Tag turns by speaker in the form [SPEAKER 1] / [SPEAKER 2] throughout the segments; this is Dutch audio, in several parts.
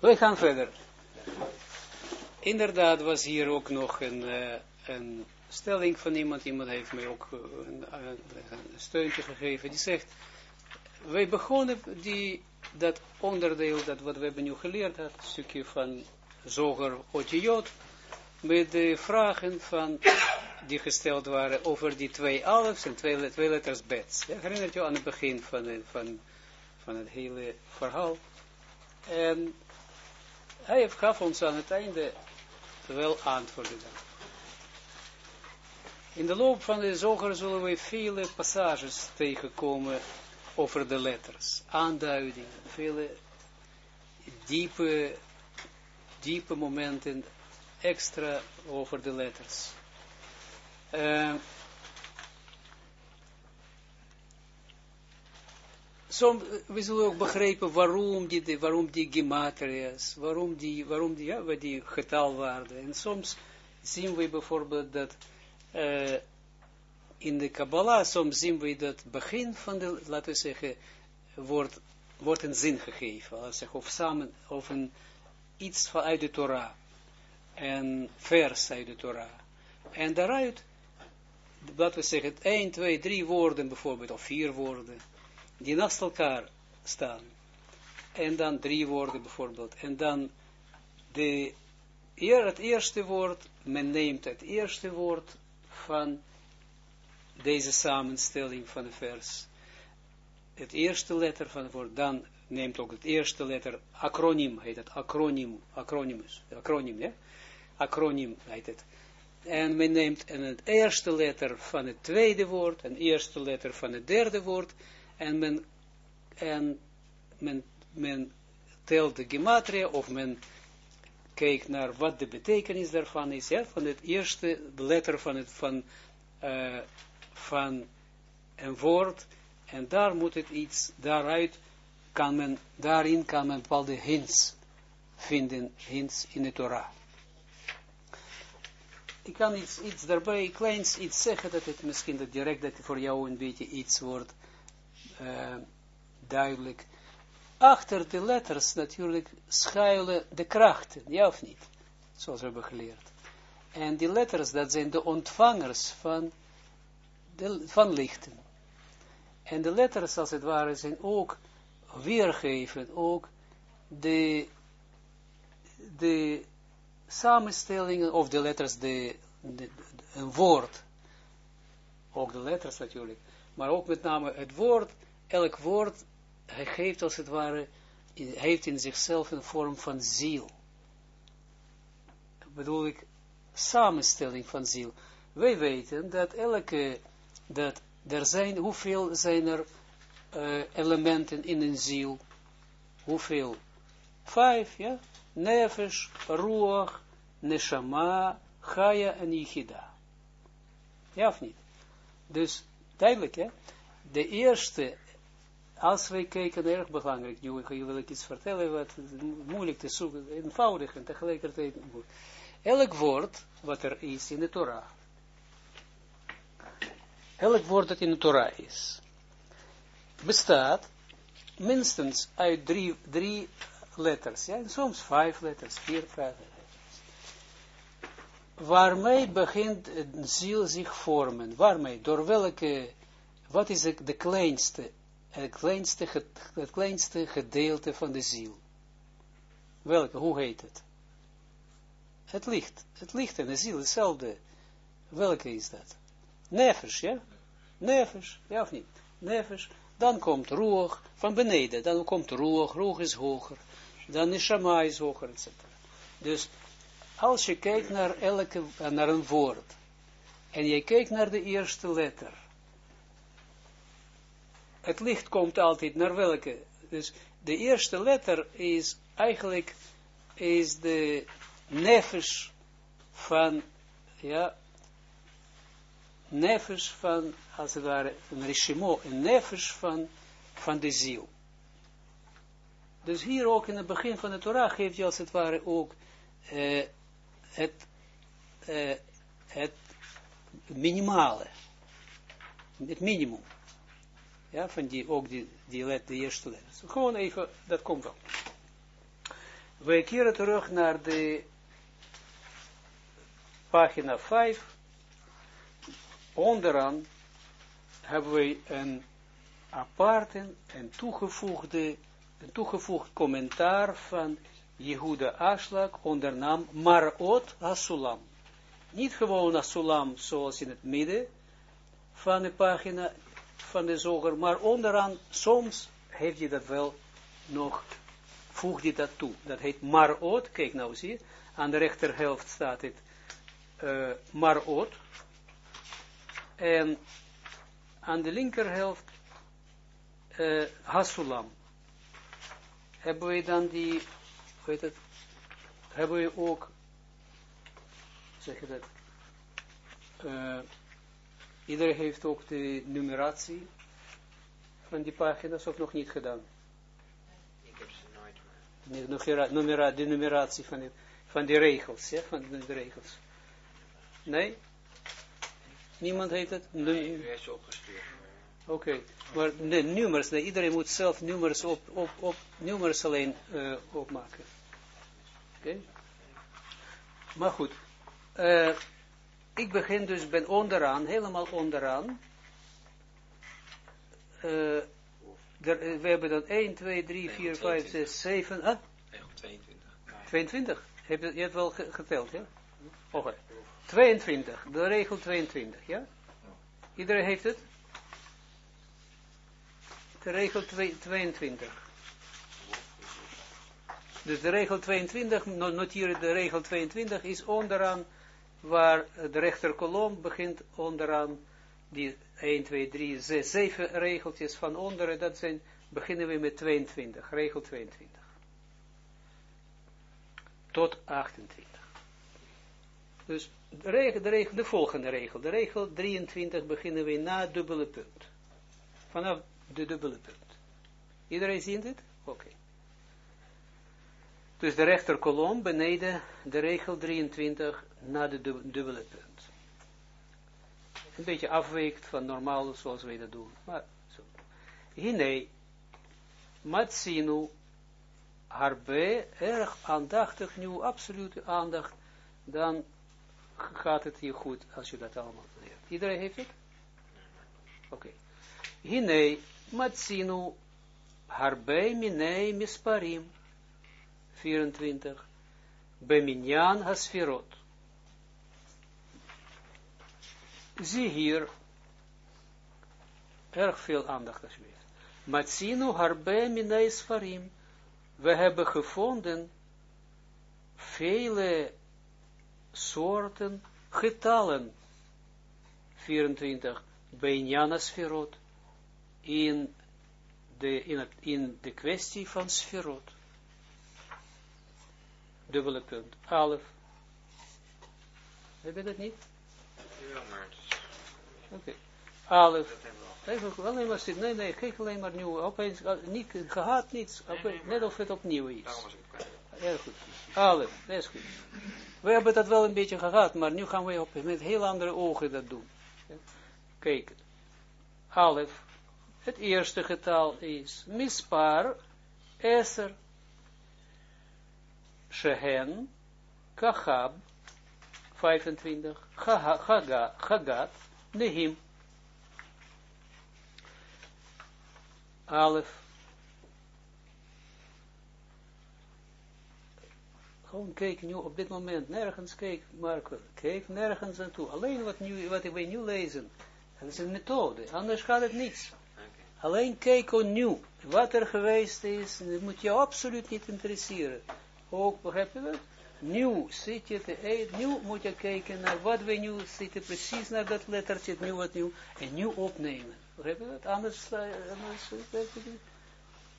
[SPEAKER 1] We gaan verder. Inderdaad was hier ook nog een, uh, een stelling van iemand, iemand heeft mij ook een, een, een steuntje gegeven, die zegt, wij begonnen die, dat onderdeel, dat wat we hebben nu geleerd, dat stukje van Zoger Otijot, met de vragen van, die gesteld waren over die twee alfs en twee, twee letters bets. Ja, herinnert je aan het begin van, van, van het hele verhaal. En hij gaf ons aan het einde wel antwoorden. In de loop van de zoger zullen we vele passages tegenkomen over de letters, aanduidingen, vele diepe, diepe momenten extra over de letters. Uh, Som, we zullen ook begrijpen waarom die, waarom die gematria's, waarom die, waarom die, ja, die getalwaarden. En soms zien we bijvoorbeeld dat uh, in de Kabbalah, soms zien we dat begin van de, laten we zeggen, wordt, wordt een zin gegeven, zeggen, of samen, of een, iets van uit de Torah, een vers uit de Torah. En daaruit, laten we zeggen, 1, 2, 3 woorden bijvoorbeeld, of vier woorden, die naast elkaar staan. En dan drie woorden bijvoorbeeld. En dan de, het eerste woord, men neemt het eerste woord van deze samenstelling van de vers. Het eerste letter van het woord, dan neemt ook het eerste letter, acroniem heet het, acroniem, acronymus, acroniem, ja? Acroniem heet het. En men neemt en het eerste letter van het tweede woord, en eerste letter van het derde woord, en men, en men, men telt de gematria, of men kijkt naar wat de betekenis daarvan is, ja, van het eerste letter van, het, van, uh, van een woord, en daar moet het iets, daaruit kan men, daarin kan men bepaalde hints vinden, hints in de Torah. Ik kan iets, iets daarbij, kleins iets zeggen, dat het misschien direct dat voor jou een beetje iets wordt uh, duidelijk. Achter de letters natuurlijk schuilen de krachten, ja of niet? Zoals we hebben geleerd. En die letters, dat zijn de ontvangers van, van lichten. En de letters, als het ware, zijn ook weergeven, ook de, de samenstellingen, of de letters, de, de, een woord, ook de letters natuurlijk, maar ook met name het woord, elk woord, hij geeft als het ware, heeft in zichzelf een vorm van ziel. Bedoel ik, samenstelling van ziel. Wij weten dat elke, dat er zijn, hoeveel zijn er uh, elementen in een ziel? Hoeveel? Vijf, ja? Nefesh, Ruach, Neshama, Chaya en Yichida. Ja of niet? Dus, duidelijk, hè? De eerste, als wij kijken, erg belangrijk, nu wil ik iets vertellen, wat moeilijk te zoeken, eenvoudig en tegelijkertijd moeilijk. Elk woord wat er is in de Torah, elk woord dat in de Torah is, bestaat minstens uit drie, drie letters, ja, soms vijf letters, vier, vijf letters. Waarmee begint een ziel zich vormen? Waarmee? Door welke wat is de kleinste, het kleinste, het kleinste gedeelte van de ziel? Welke, hoe heet het? Het licht. Het licht en de ziel, hetzelfde. Welke is dat? Nefesh, ja? Nefesh, ja of niet? Nefesh. Dan komt roog van beneden. Dan komt roog, roog is hoger. Dan neshama is hoger, etc. Dus als je kijkt naar, elke, naar een woord. En je kijkt naar de eerste letter het licht komt altijd naar welke? Dus de eerste letter is eigenlijk is de nefesh van, ja, nefesh van, als het ware, een rishimo, een nefesh van, van de ziel. Dus hier ook in het begin van de Torah geeft je als het ware ook uh, het, uh, het minimale, het minimum. Ja, van die, ook die, die, let, de eerste letters. Gewoon even, dat komt wel. We keren terug naar de pagina 5. Onderaan hebben we een aparte en toegevoegde, een toegevoegd commentaar van Jehuda Ashlag onder naam Marot Hasulam. Niet gewoon Hasulam zoals in het midden van de pagina van de zoger, maar onderaan soms heeft je dat wel nog, voeg je dat toe. Dat heet Marot, kijk nou zie je, aan de rechterhelft staat het uh, Marot. En aan de linkerhelft uh, Hasulam. Hebben we dan die, weet het, hebben we ook, zeg je dat, uh, iedereen heeft ook de numeratie van die pagina's of nog niet gedaan?
[SPEAKER 2] Ik heb ze nooit
[SPEAKER 1] meer. De numeratie van, de, van regels, ja, van de, de regels. Nee? Niemand heeft het?
[SPEAKER 2] Nee, u heeft ze opgestuurd.
[SPEAKER 1] Oké, okay. maar de nummers, nee, iedereen moet zelf nummers op, op, op nummers alleen uh, opmaken. Oké? Okay. Maar goed. Uh, ik begin dus, ben onderaan, helemaal onderaan. Uh, er, we hebben dan 1, 2, 3, 4, 5, 6, 7, ah?
[SPEAKER 2] 22.
[SPEAKER 1] 22? Heb je, je hebt wel geteld, ja? Oké. Okay. 22, de regel 22, ja? Iedereen heeft het? De regel 22. Dus de regel 22, noteren de regel 22 is onderaan, waar de rechterkolom begint onderaan, die 1, 2, 3, 6, 7 regeltjes van onderen, dat zijn, beginnen we met 22, regel 22. Tot 28. Dus de, regel, de, volgende regel, de regel 23 beginnen we na dubbele punt. Vanaf de dubbele punt. Iedereen ziet het? Oké. Dus de rechterkolom beneden de regel 23 na de dubbele punt. Een beetje afweekt van normaal zoals wij dat doen. Maar zo. Hine, Matsinu, harbe, erg aandachtig, nu absolute aandacht, dan gaat het je goed als je dat allemaal leert. Iedereen heeft het? Oké. Okay. Hine, Matsinu, harbe minei misparim, 24, beminyan hasfirot. Zie hier, erg veel aandacht alsjeblieft. Matsinu harbe minei sfarim. We hebben gevonden vele soorten getallen. 24. Benjana sferot. In de, in, in de kwestie van sferot. Dubbele punt. Alef. Heb je dat niet?
[SPEAKER 2] Ja, maar het is...
[SPEAKER 1] Oké. Okay. Alef. Even alleen maar zitten. Nee, nee, kijk alleen maar nieuw. Opeens, niet gehad, niets. Opeens, net of het opnieuw is. Heel goed. Alef, dat is goed. We hebben dat wel een beetje gehad, maar nu gaan we op, met heel andere ogen dat doen. Kijk, Alef, het eerste getal is mispar, eser, shehen, kachab, 25, chagat, nehim. Alef, Gewoon kijk nu op dit moment, nergens kijk, Marco, kijk nergens aan toe. Alleen wat, nu, wat wij nu lezen, dat is een methode, anders gaat het niets. Alleen kijk nu, wat er geweest is, dat moet je absoluut niet interesseren. Ook, begrijp je dat? Nu zit je te eten, nu moet je kijken naar wat we nu zitten, precies naar dat lettertje, nu wat nieuw, en nu opnemen. Begrijp je dat? Anders, anders werkt het niet.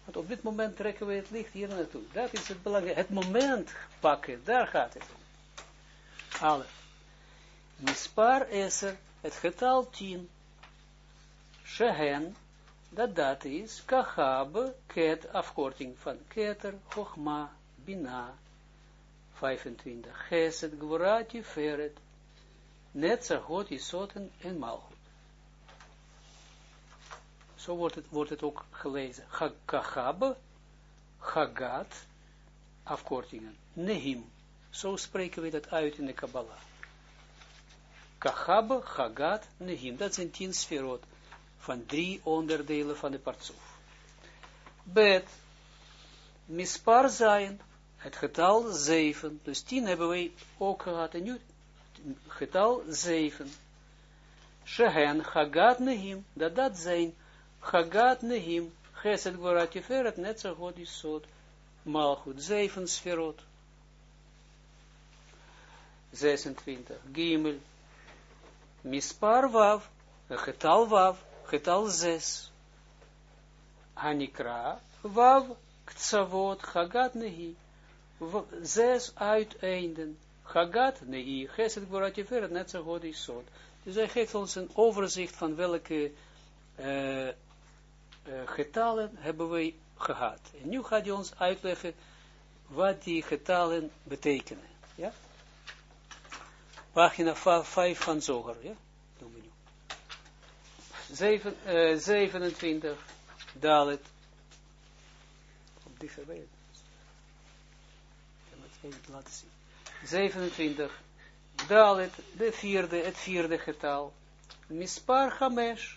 [SPEAKER 1] Want op dit moment trekken we het licht hier naartoe. Dat is het belangrijke. Het moment pakken, daar gaat het om. Alle. Mispar is er het getal 10. Shehen, dat dat is, kachabe, ket, afkorting van keter, chogma, bina, 25. Geset, feret, net zagot, isoten en malchut. Zo wordt het, wordt het ook gelezen. Kachab, Hagat, afkortingen. Nehim. Zo spreken we dat uit in de Kabbalah. Kachab, Chagat, Nehim. Dat zijn tien sferot van drie onderdelen van de partsoef. Bet, mispar zijn, het getal zeven. Dus tien hebben wij ook gehad. En nu getal zeven. Shehen, Chagat, Nehim. Dat dat zijn, Chagat, Nehim. Geset, Gvorat, Tiferet, Netzer, God, Isod. Malchut, zeven sferot. 26. Gimel. Mispar Wav. Getal Wav. Getal 6. Hanikra. Wav. Ktsavot. Chagat Nehi. Zes uiteinden. Chagat Nehi. Geset Gvoratiferet. Net zo goed is zo. Dus hij geeft ons een overzicht van welke uh, uh, getallen hebben wij gehad. En nu gaat hij ons uitleggen wat die getallen betekenen. Ja? Pagina 5 van Zoger, ja? Doen we nu. 7, uh, 27, Dalet. Kom dichterbij. Het laten zien. 27, Dalet, de vierde, het vierde getal. Mispar Hamesh,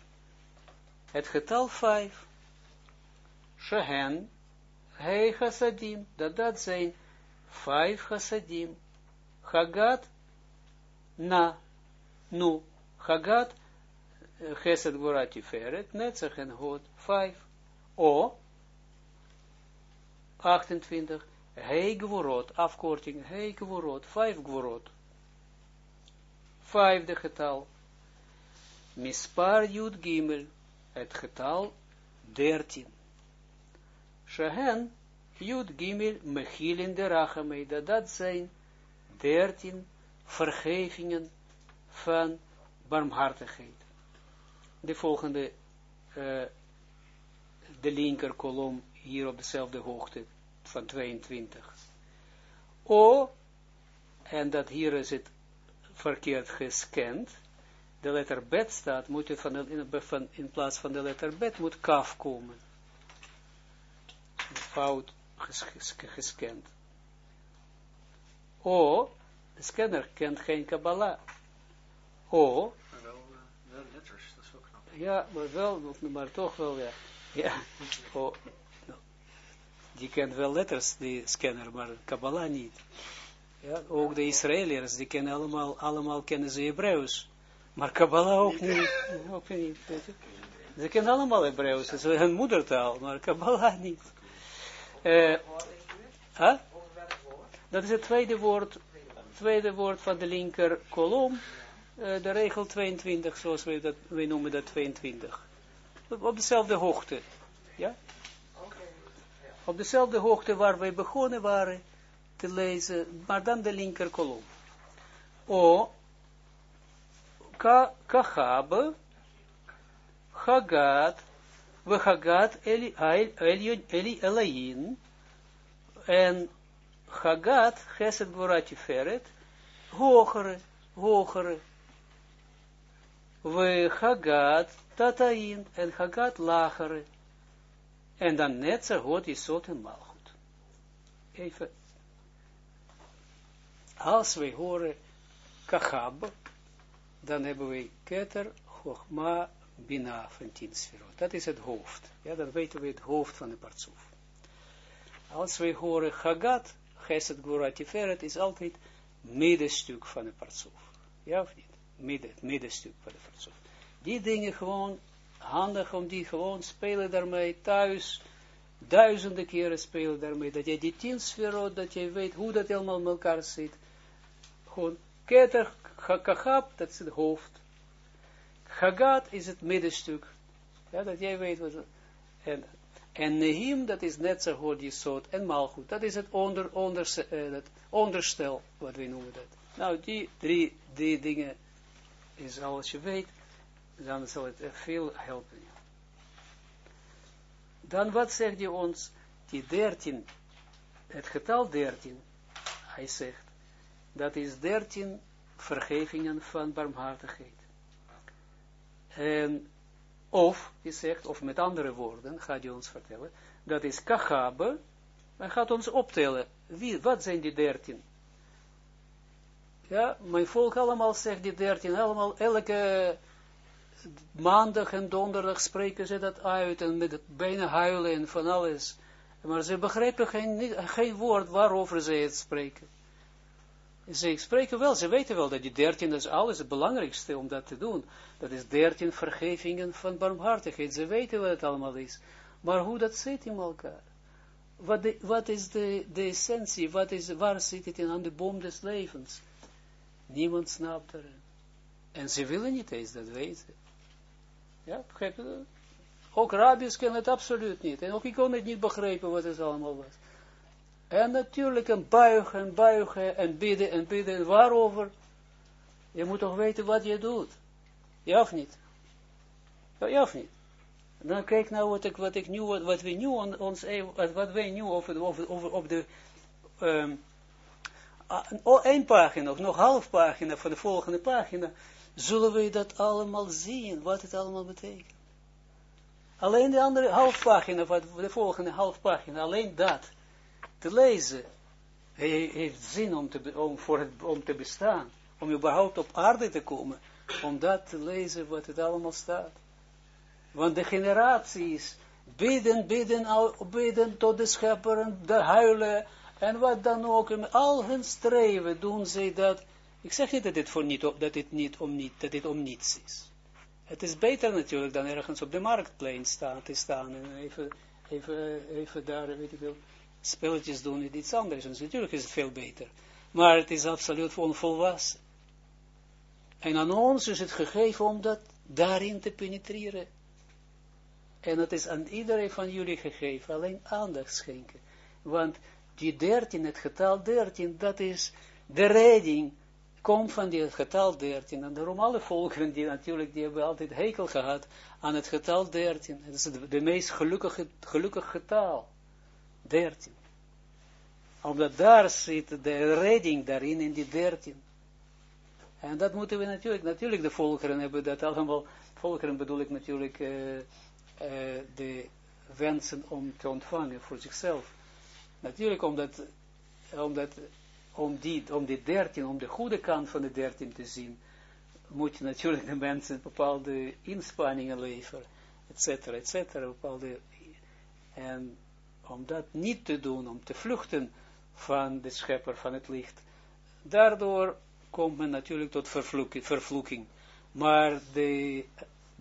[SPEAKER 1] het getal 5. Shehen, Hei Hasadim, dat dat zijn vijf Hasadim. Hagat, na, nu, Hagat, Chesed Gvora Tiferet, Netzach en Hod, 5. O, 28, Hei Gvorot, afkorting, Hei Gvorot, 5 Gvorot. Vijfde getal. Mispar Jud Gimel, het getal 13. Shehen, Jud Gimel, Mechilin de dat zijn 13 vergevingen van barmhartigheid. De volgende, uh, de linker kolom hier op dezelfde hoogte van 22. O, en dat hier is het verkeerd gescand, de letter bet staat, moet het van, in, van, in plaats van de letter bet moet kaf komen. Fout ges, gescand. O, de scanner kent geen Kabbalah. O.
[SPEAKER 2] Maar wel, uh, wel letters, dat is wel knap.
[SPEAKER 1] Ja, maar wel, maar toch wel, ja. ja. O. Die kent wel letters, die scanner, maar Kabbalah niet. Ja, ook de Israëliërs, die kennen allemaal, allemaal kennen ze Hebreeuws. Maar Kabbalah ook niet. Ook niet Ze kennen allemaal Hebreeuws, dat is hun moedertaal, maar Kabbalah niet. Uh, huh? Dat is het tweede woord tweede woord van de linker kolom, uh, de regel 22, zoals we dat, we noemen dat 22. Op dezelfde hoogte, ja? Op dezelfde hoogte waar wij begonnen waren te lezen, maar dan de linker kolom. O, ka, kachabe, hagat, we hagat eli, elayin, en Hagat, Geset Gvorati Feret, hogere, hogere. We Hagat, Tatain, en Hagat lagere. En dan net zo goed is zot en malgoed. Even. Als wij horen Kachab, dan hebben we Keter, Chogma, Bina van Dat is het hoofd. Ja, dan weten we het hoofd van de partsoef. Als wij horen Hagat, Geset Gvura Tiferet is altijd middenstuk van de partsoef. Ja of niet? Midden, middenstuk van de partsoef. Die dingen gewoon handig om die gewoon spelen daarmee thuis, duizenden keren spelen daarmee, dat je die tien sferot, dat je weet hoe dat helemaal met elkaar zit. Gewoon keter, dat is het hoofd. Chagat is het middenstuk. Ja, dat jij weet wat en en Nehim, dat is net zo goed Jesod en Malchut. Dat is het onder, onder, dat onderstel, wat we noemen dat. Nou, die drie, die dingen is als je weet, dan zal het veel helpen. Dan wat zegt hij ons? Die dertien, het getal dertien, hij zegt, dat is dertien vergevingen van barmhartigheid. En of, hij zegt, of met andere woorden, gaat hij ons vertellen, dat is kachabe, hij gaat ons optellen, Wie, wat zijn die dertien? Ja, mijn volk allemaal zegt die dertien, allemaal, elke maandag en donderdag spreken ze dat uit en met het bijna huilen en van alles. Maar ze begrijpen geen, geen woord waarover ze het spreken. Ze spreken wel, ze weten wel dat die dertien is alles het belangrijkste om dat te doen. Dat is dertien vergevingen van barmhartigheid. Ze weten wat het allemaal is. Maar hoe dat zit in elkaar? Wat, wat is de, de essentie? Wat is, waar zit het in aan de boom des levens? Niemand snapt er. En ze willen niet eens dat weten. Ja, begrijp je dat? Ook rabbis kennen het absoluut niet. En ook ik kon het niet begrijpen wat het allemaal was. En natuurlijk een buigen, buigen en bidden en bidden. Waarover? Je moet toch weten wat je doet. Ja of niet? Ja, of niet? Dan kijk nou wat ik, wat ik nu, wat, wat we nu ons, wat wij nu over, over, over op de, um, één pagina, of nog half pagina van de volgende pagina, zullen we dat allemaal zien, wat het allemaal betekent. Alleen de andere half pagina, van de volgende half pagina, alleen dat te lezen, heeft zin om te, om, voor het, om te bestaan, om überhaupt op aarde te komen, om dat te lezen wat het allemaal staat. Want de generaties bidden, bidden, bidden tot de schepper de huilen en wat dan ook. En al hun streven doen zij dat. Ik zeg niet dat dit, voor niet, dat dit, niet om, niet, dat dit om niets is. Het is beter natuurlijk dan ergens op de marktplein staan, te staan en even, even, even daar, weet ik wel, spelletjes doen met iets anders. Dus natuurlijk is het veel beter. Maar het is absoluut onvolwassen. En aan ons is het gegeven om dat daarin te penetreren. En het is aan iedereen van jullie gegeven, alleen aandacht schenken. Want die dertien, het getal dertien, dat is de redding, komt van die getal dertien. En daarom alle volkeren, die natuurlijk, die hebben altijd hekel gehad aan het getal dertien. Het is de, meest gelukkige, gelukkig getal. Dertien. Omdat daar zit de redding daarin, in die dertien. En dat moeten we natuurlijk, natuurlijk de volkeren hebben dat allemaal, volkeren bedoel ik natuurlijk... Uh, uh, de wensen om te ontvangen voor zichzelf. Natuurlijk omdat, omdat om, die, om die dertien, om de goede kant van de dertien te zien, moet je natuurlijk de mensen bepaalde inspanningen leveren, et cetera, bepaalde, en om dat niet te doen, om te vluchten van de schepper van het licht, daardoor komt men natuurlijk tot vervloeking. Maar de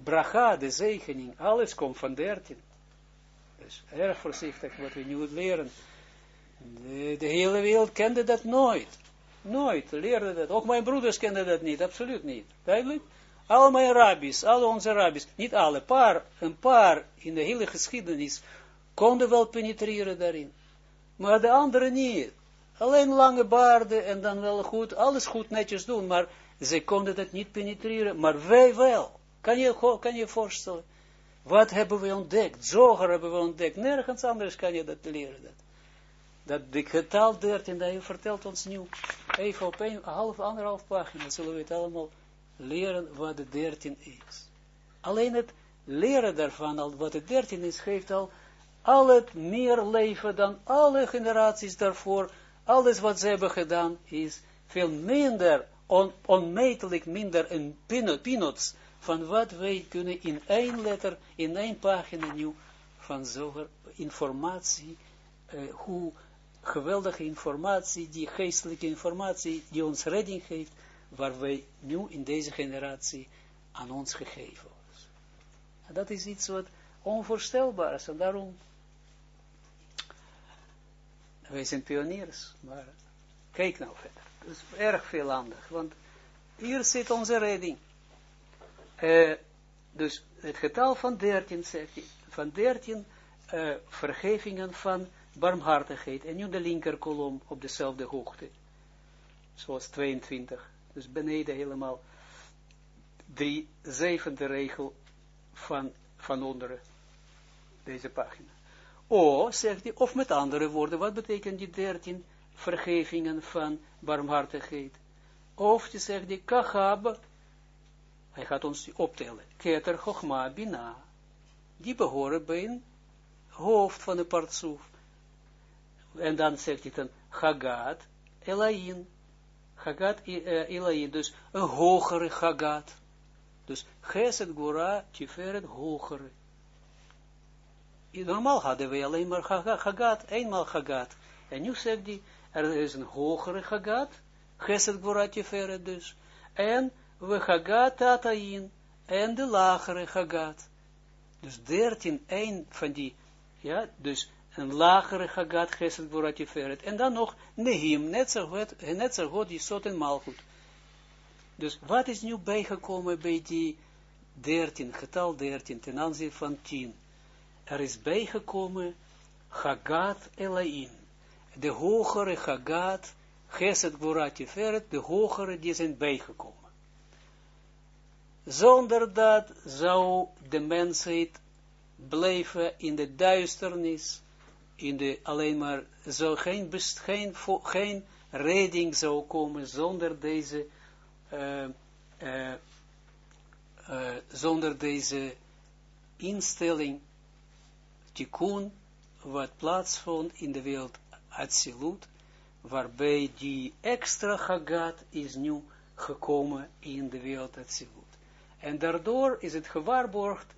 [SPEAKER 1] bracha, de zegening, alles komt van dertien. Dus erg voorzichtig wat we nu leren. De, hele wereld kende dat nooit. Nooit leerde dat. Ook mijn broeders kenden dat niet, absoluut niet. Duidelijk? Al mijn rabbis, al onze rabbis, niet alle, paar, een paar in de hele geschiedenis, konden wel penetreren daarin. Maar de anderen niet. Alleen lange baarden en dan wel goed, alles goed netjes doen, maar ze konden dat niet penetreren, maar wij wel. Kan je kan je voorstellen? Wat hebben we ontdekt? Zoger hebben we ontdekt. Nergens anders kan je dat leren. Dat, dat de getal 13, dat je vertelt ons nu, even op een half, anderhalf pagina, zullen we het allemaal leren wat de 13 is. Alleen het leren daarvan, al wat de 13 is, geeft al al het meer leven dan alle generaties daarvoor. Alles wat ze hebben gedaan is veel minder, on, onmetelijk minder in peanuts van wat wij kunnen in één letter, in één pagina nieuw van zoger informatie, uh, hoe geweldige informatie, die geestelijke informatie, die ons redding geeft, waar wij nu in deze generatie aan ons gegeven was. En dat is iets wat onvoorstelbaar is, en daarom, wij zijn pioniers, maar kijk nou verder. Dat is erg veel aandacht, want hier zit onze redding. Uh, dus het getal van 13, zegt hij, van 13 uh, eh, vergevingen van barmhartigheid. En nu de linker kolom op dezelfde hoogte. Zoals 22. Dus beneden helemaal drie, zevende regel van, van onderen. Deze pagina. O, zegt hij, of met andere woorden, wat betekent die 13 vergevingen van barmhartigheid? Of, die zegt hij, kachab, hij gaat ons optellen. Keter, Chochma, Bina. Die behoren bij een hoofd van de partsoef. En dan zegt hij dan, Chagat Elayin. Chagat uh, Elayin, dus een hogere Chagat. Dus Geset Gura, Tiferet, hogere. Normaal hadden we alleen maar Chagat, eenmaal Chagat. En nu zegt hij, er is een hogere Chagat, Geset Gura, Tiferet dus. En we Tatayin, en de lagere Chagat. Dus dertien, een van die, ja, dus een lagere Chagat, Geset Gura, Tiferet. En dan nog Nehim, net zo goed, net zo goed, die Sot en Malchut. Dus wat is nu bijgekomen bij die 13, getal 13, ten aanzien van 10? Er is bijgekomen Chagat Elaim. De hogere Chagat, Geset Gvorati Feret, de hogere die zijn bijgekomen. Zonder dat zou de mensheid blijven in de duisternis, in de alleen maar, zou geen, geen, geen redding zou komen zonder deze uh, uh, uh, zonder deze instelling, tikkun, wat plaatsvond in de wereld Atsilut, waarbij die extra Hagat is nu gekomen in de wereld Atsilut. En daardoor is het gewaarborgd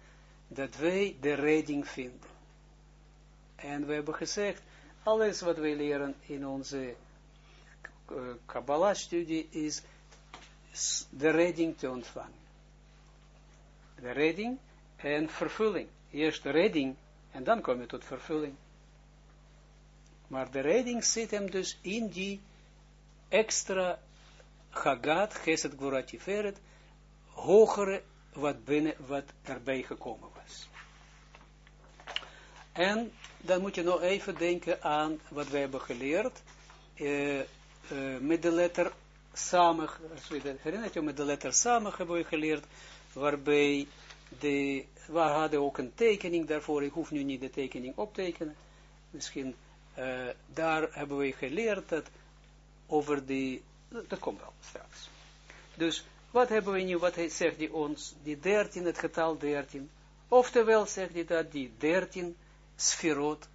[SPEAKER 1] dat wij de redding vinden. En we hebben gezegd, alles wat wij leren in onze Kabbalah-studie is de redding te ontvangen. De redding en vervulling. Eerst de redding en dan kom je tot vervulling. Maar de redding zit hem dus in die extra Chagat, Geset Gvoratiferet, hogere wat, binnen, wat erbij gekomen. En dan moet je nog even denken aan wat wij hebben geleerd. Uh, uh, met de letter we herinnert je, met de letter samen hebben we geleerd, waarbij de, we hadden ook een tekening daarvoor, ik hoef nu niet de tekening optekenen, misschien, uh, daar hebben we geleerd dat over die, dat komt wel straks. Dus, wat hebben we nu, wat zegt hij ons, die 13, het getal 13, oftewel zegt hij dat die 13 sferot,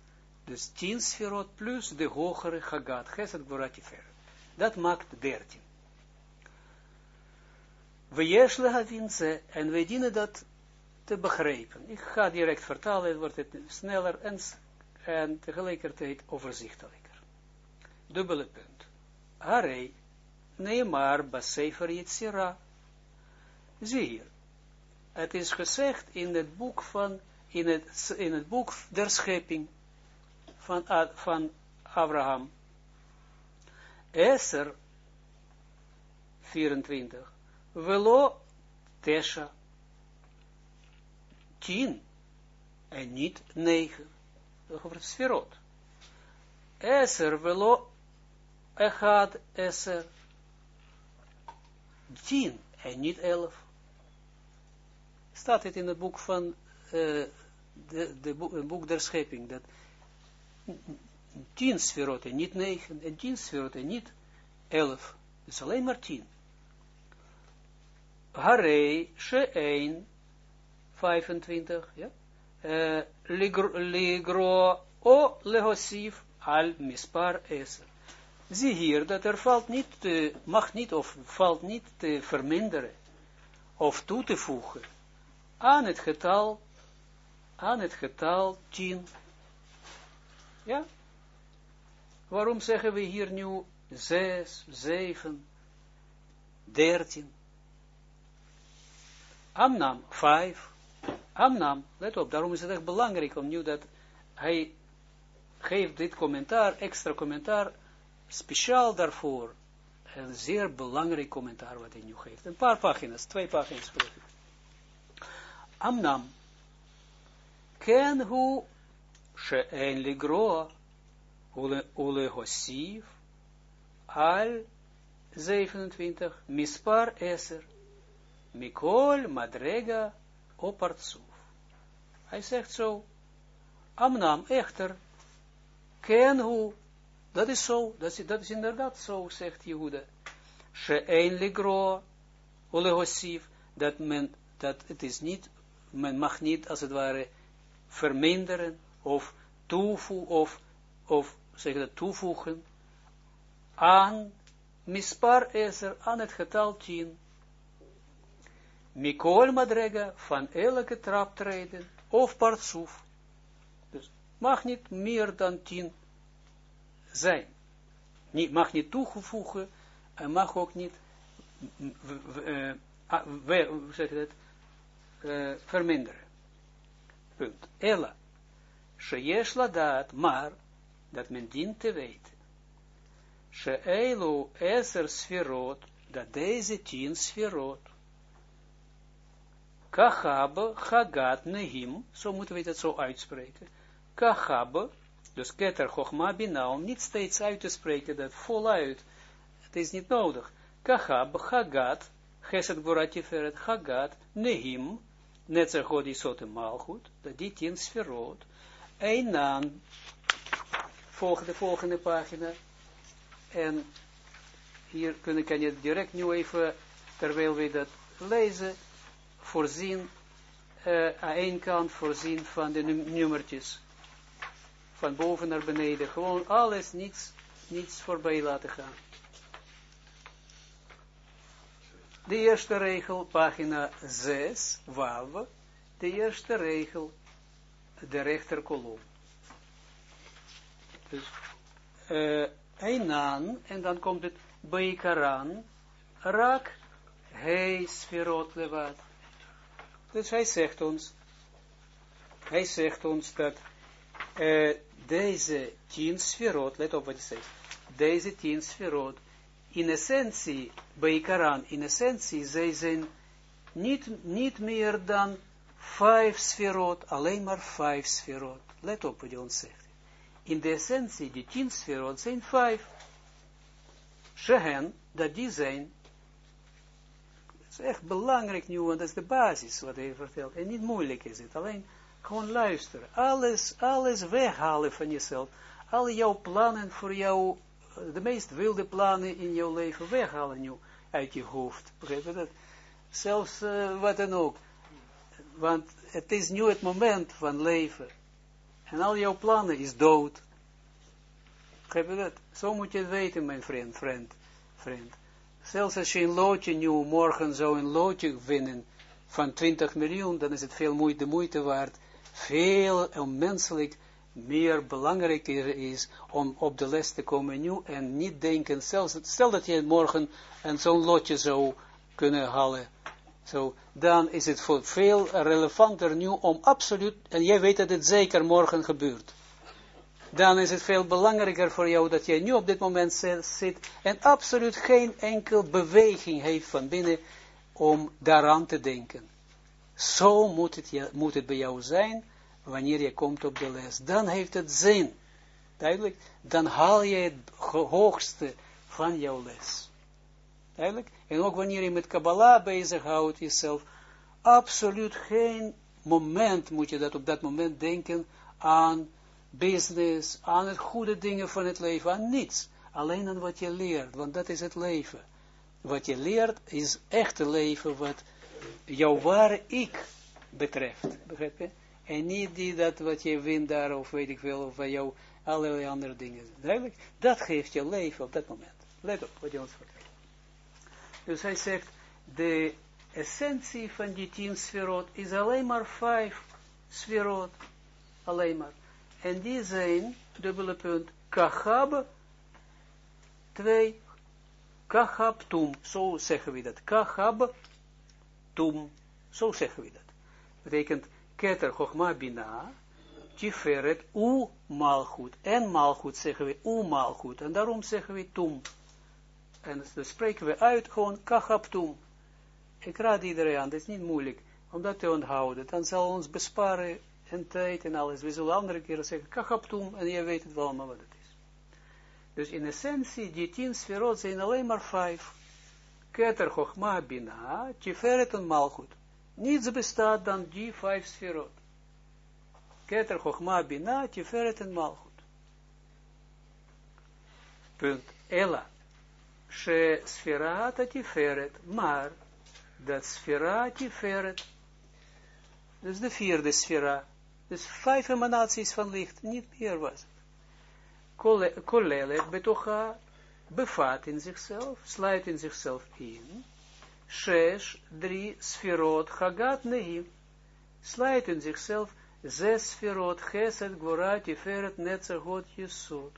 [SPEAKER 1] dus 10 sferot plus de hogere Hagat, Geset Gvoratifer. Dat maakt 13. We jesle ze, en we dienen dat te begrijpen. Ik ga direct vertalen, wordt het sneller en, en tegelijkertijd overzichtelijker. Dubbele punt. Harei, Neemar, Basefer Yitzira. Zie hier. Het is gezegd in het boek van, in het, in het boek der schepping van, van Abraham. Eser 24 velo tesha, tien, en niet negen. Over het sferot. Eser velo echad eser, tien, en niet elf. Staat het in het boek van uh, de, de boek, boek der schepping, dat tien sferoten, niet negen, en tien sferoten, niet elf. Dus alleen maar tien. Harei Sheein 25, ja, uh, ligro o lehosif al mispar eser. Zie hier dat er valt niet mag niet of valt niet te verminderen of toe te voegen aan het getal, aan het getal 10. Ja? Waarom zeggen we hier nu 6, 7, 13? Amnam, vijf. Amnam, let op, daarom is het echt belangrijk om nu dat hij geeft dit commentaar, extra commentaar, speciaal daarvoor. Een zeer belangrijk commentaar wat hij nu geeft. Een paar pagina's, twee pagina's geloof ik. Amnam. Ken hu she'en ligroa ule hosiv al 27 mispar eser Mikol Madrega Opartsuf. Hij zegt zo, Amnam echter, Kenhu, dat is zo, dat is, inderdaad zo, zegt Jehuda. She'ein ligro, olegosief, dat men, dat het is niet, men mag niet, als het ware, verminderen, of toevoegen, of, of zeg dat, toevoegen, aan mispar ezer, aan het getal 10. Mikol madrega, van elke traptreden, of partsuf. Dus mag niet meer dan 10 zijn. Niet, mag niet toegevoegen, en mag ook niet, dat, uh, verminderen. Punt. Ella. Sheyesh ladat, maar, dat men dient te weten. Sheelu eser sferot, dat deze tien sferot, kachabe, chagat, nehim, zo moeten we dat zo uitspreken, kachabe, dus keter, chochma, bina, om niet steeds uit te spreken, dat voluit, het is niet nodig, kachabe, chagat, geset gvoratiferet, chagat, nehim, netzer god isot malchut, dat die tien sferot, Einan, volgende, volgende pagina, en hier kunnen, kan je direct nu even, terwijl we dat lezen, voorzien, uh, aan één kant voorzien van de nummertjes, van boven naar beneden, gewoon alles, niets, niets voorbij laten gaan. De eerste regel, pagina 6, wav, de eerste regel, de rechterkolom. Dus, uh, Einan, en dan komt het Beikaran, Rak, Hei, Sferot, Levat. Dus hij zegt ons, hij zegt ons dat uh, deze tien sferot, let op wat hij zegt, deze tien sferot, in essentie, Beikaran, in essentie, zij zijn niet, niet meer dan vijf sferot, alleen maar vijf sferot. Let op wat hij ons in de essentie, die tien sferot zijn vijf. Shehen, dat die zijn, het is echt belangrijk nu, want dat is de basis wat hij vertelt. En niet moeilijk is het, alleen gewoon luisteren. Alles, alles weghalen van jezelf. Al jouw plannen voor jou, de meest wilde plannen in jouw leven weghalen nu uit je hoofd. Begrijp je dat? Zelfs uh, wat dan ook. Want het is nu het moment van leven. En al jouw plannen is dood. Begrijp je dat? Zo moet je het weten, mijn vriend, vriend, vriend. Zelfs als je een loodje nu morgen zou een loodje winnen van 20 miljoen, dan is het veel moeite, moeite waard. Veel menselijk meer belangrijker is om op de les te komen nu en niet denken, zelfs, stel dat je morgen een zo'n lotje zou kunnen halen zo, dan is het voor veel relevanter nu om absoluut, en jij weet dat het zeker morgen gebeurt. Dan is het veel belangrijker voor jou dat jij nu op dit moment zit en absoluut geen enkel beweging heeft van binnen om daaraan te denken. Zo moet het, moet het bij jou zijn wanneer je komt op de les. Dan heeft het zin. Duidelijk, dan haal je het hoogste van jouw les. Eigenlijk. En ook wanneer je met Kabbalah bezighoudt jezelf, absoluut geen moment moet je dat op dat moment denken aan business, aan het goede dingen van het leven, aan niets. Alleen aan wat je leert, want dat is het leven. Wat je leert is echte leven, wat jouw ware ik betreft. Begrijp je? En niet die dat wat je wint daar, of weet ik veel, of van jou allerlei andere dingen. Duidelijk? Dat geeft je leven op dat moment. Let op wat je ons vertelt. Dus hij zegt, de essentie van die tien sferot is alleen maar vijf sferot. Alleen maar. En die zijn, dubbele punt, kachab, twee, kachab tum. Zo zeggen we dat. Kachab tum. Zo zeggen we dat. Betekent keter chogma bina, tiferet u malchut. En malchut zeggen we u malchut. En daarom zeggen we tum. En dan spreken we uit gewoon kachaptum. Ik raad iedereen aan, dat is niet moeilijk, om dat te onthouden. Dan zal ons besparen en tijd en alles. We zullen andere keren zeggen kachaptum en je weet het wel allemaal wat het is. Dus in essentie, die tien sferot zijn alleen maar vijf. Keter, Chochma, Bina, Tiferet en Malchut. Niets bestaat dan die vijf sferot. Keter, Chochma, Bina, Tiferet en Malchut. Punt. Ella she sfera tiferet, maar dat sfera tiferet, dus de vierde sfera, dus vijf emanaties van licht, niet meer was het. Kolelet betocha bevat in zichzelf, sluit in zichzelf in, Shesh, drie sferot, Hagat Nehiv, sluit in zichzelf zes sferot, Geset, Gvorat, Tiferet, Netzagot, Yesod.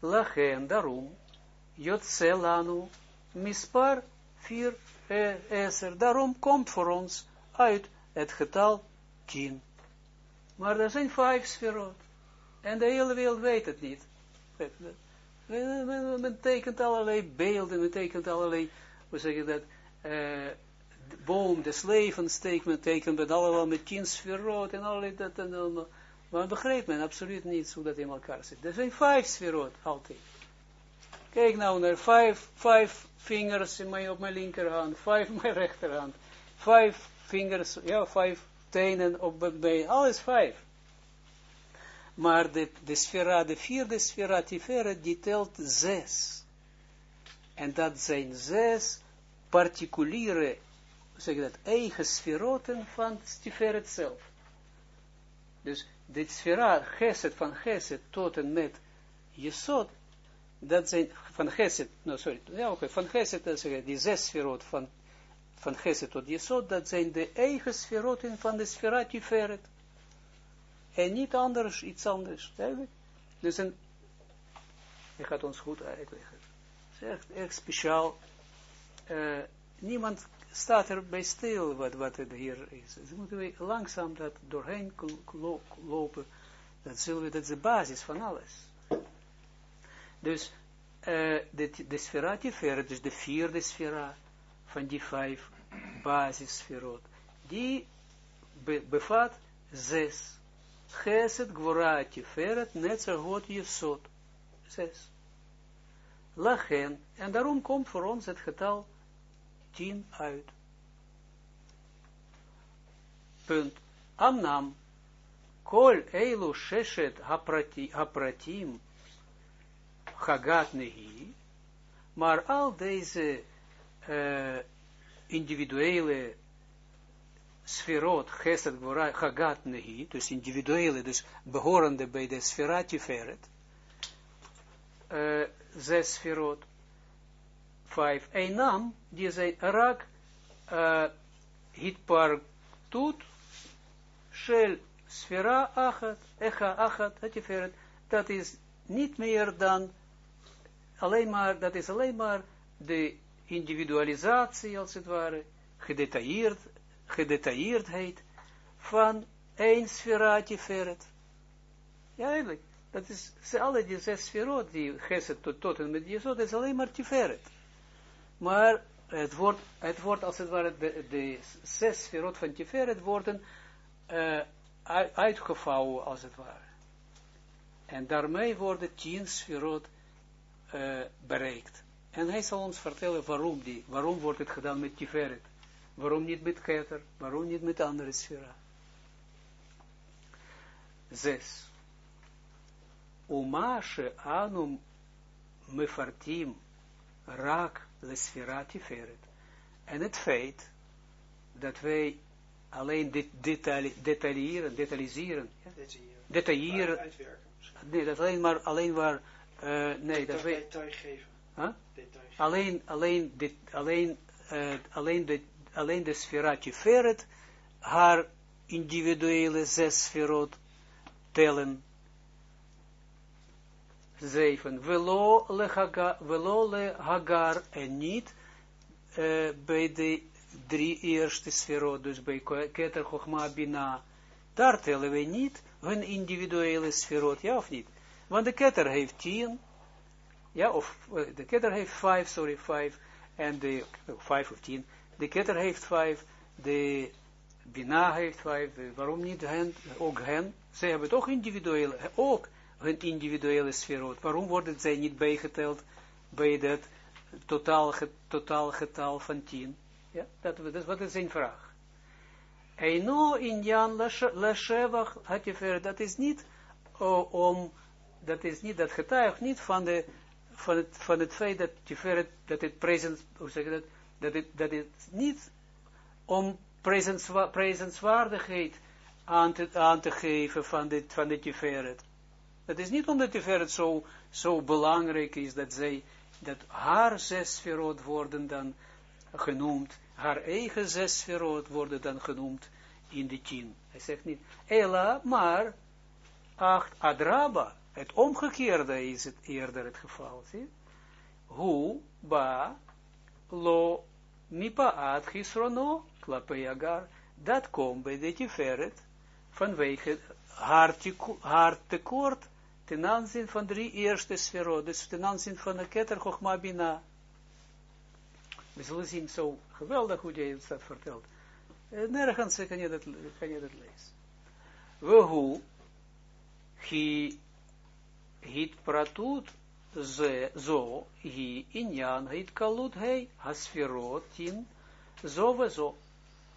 [SPEAKER 1] Lachen, daarom, Jotse lanu, mispar, vier, eser. Daarom komt voor ons uit het getal tien. Maar er zijn vijf sferot. En de hele wereld weet het niet. Men, tekent allerlei beelden, men tekent allerlei, hoe zeg je dat, uh, de boom des levens tekent met allemaal met sferot en allerlei dat en allemaal. Maar begrijpt men absoluut niet hoe dat in elkaar zit. Er zijn vijf sferot, altijd. Kijk nou naar vijf, vijf vingers in mijn, op mijn linkerhand, vijf op mijn rechterhand, vijf vingers, ja, vijf tenen op mijn been, alles vijf. Maar de, de sfera, de vierde sfera, die telt zes. En dat zijn zes particuliere, zeg dat, eigen sferoten van tiferet zelf. Dus de sfera, geset van geset tot en met jesot, dat zijn van geset, no sorry, ja okay, van geset, dat die zes sferot van, van geset tot jesot, dat zijn de eigen sferoten van de sfera tiferet en niet anders, iets anders. Duidelijk? Dus een, gaat ons goed uitleggen. Is echt, echt speciaal. Niemand staat er bij stil wat, wat het hier is. Dus moeten we langzaam dat doorheen lopen. Dat, zullen we, dat is de basis van alles. Dus uh, de, de sfera Tiferet, dus de vierde sfera van die vijf basissferot, die be, bevat zes Geset, Gvora, Tiferet, Netzagot, Jesod. Zes. Lachen. En daarom komt voor ons het getal 10 uit. Punt. Amnam. Kol eilu sheshet hapratim hagat nehi. Maar al deze uh, individuele sferot, gesed, gvora, hagat, nehi, dus individuele, dus behorende bij de sfera tiferet, uh, zes sferot, vijf, naam, die zijn rak, uh, hitpar tut, shel sfera achat, echa achat, tiferet, dat is niet meer dan alleen maar, dat is alleen maar de individualisatie, als het ware, gedetailleerd gedetailleerdheid van één sfera tiferet. Ja, eigenlijk. Dat is, alle die zes sferot, die geset tot, tot en met Jesod, is alleen maar tiferet. Maar het wordt, het wordt als het ware, de, zes sferot van tiferet worden uh, uitgevouwen, als het ware. En daarmee worden tien sferot uh, bereikt. En hij zal ons vertellen waarom, die, waarom wordt het gedaan met tiferet. Waarom niet met keter? Waarom niet met andere sfera? Zes. Umashe anum mefartim rak le sfera tiferet. En het feit dat wij alleen dit detailleren, detailliseren, ja? detailleren, nee, dat alleen maar, alleen maar, uh, nee, dat wij,
[SPEAKER 2] detail geven.
[SPEAKER 1] Huh? Alleen, alleen, dit, alleen, uh, alleen de alleen de Tiferet, haar individuele zes sferot tellen. Zeven. Velo le, hagar, en niet uh, bij de drie eerste sferot, dus bij Keter, Chochma, Bina. Daar tellen we niet hun individuele sferot, ja of niet? Want de Keter heeft tien, ja, of uh, de Keter heeft vijf, sorry, vijf, en de, uh, vijf of tien, de ketter heeft vijf, de Bina heeft vijf, waarom niet hen, ook hen, zij hebben toch individuele, ook hun individuele sferot, waarom worden zij niet bijgeteld bij dat totaal, totaal getal van tien? Ja, dat, dat, wat is zijn vraag. Eino in Jan Lashevach ver, dat is niet om, dat is niet, dat getuigt niet van de, van het, van het feit dat je dat het present, hoe zeg je dat, dat het, dat het niet om presenswaardigheid aan te, aan te geven van dit, van dit Tiferet. Dat is niet omdat Tiferet zo, zo belangrijk is, dat zij, dat haar zes sferot worden dan genoemd, haar eigen zes sferot worden dan genoemd in de tien. Hij zegt niet, Ela, maar, acht, Adraba, het omgekeerde is het eerder het geval, zie? Hu, ba, lo, mipaat, gisrono, klape dat komt bij de Tiferet, vanwege haar, tekort ten aanzien van drie eerste sferot, dus ten aanzien van de keter Chochma Bina. We zullen zien zo geweldig hoe jij dat vertelt. Nergens kan je dat, kan je dat lezen. Wehu, hi, hit pratut, ze, zo, hi, inyan, hit kalut, hei, hasferot, zo we zo.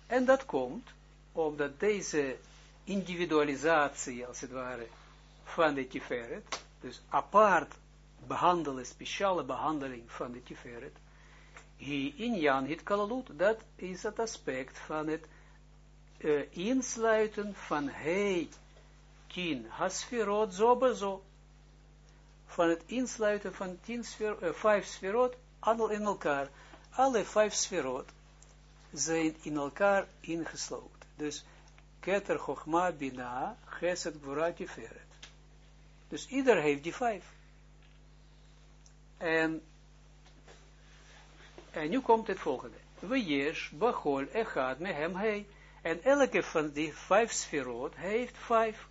[SPEAKER 1] En dat komt omdat deze individualisatie, als het ware, van de Tiferet, dus apart behandelen, speciale behandeling van de Tiferet, hier in Jan het kalalut, dat is het aspect van het uh, insluiten van hij, tien, hasferot, zo zo, van het insluiten van tien sfer, uh, vijf sferot, allemaal in elkaar, alle vijf sferot zijn in elkaar ingesloten. Dus Keter, Chochma, Bina, Geset, Gvura, Tiferet. Dus ieder heeft die vijf. En, en nu komt het volgende. We jesh, Bachol, Echad, Mehem, Hei. En elke van die vijf sferot heeft vijf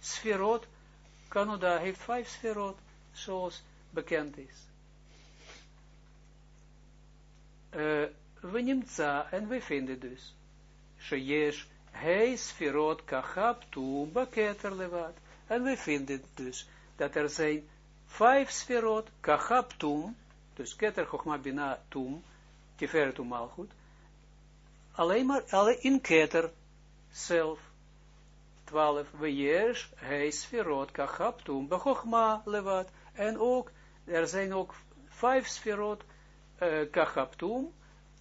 [SPEAKER 1] sferot. Canada heeft vijf sferot, zoals bekend is. Uh, we nemen en we vinden dus. Sheyesh, Hei sferot kachab tum baketer levat. En we vinden dus dat er zijn vijf sferot kachab tum, dus keter chochma bina tum, tiferet malchut, alleen maar alle in keter zelf. Twaalf, we jesh, hei sferot kachab tum, bachochma levat. En ook, er zijn ook vijf sferot uh, kachab tum,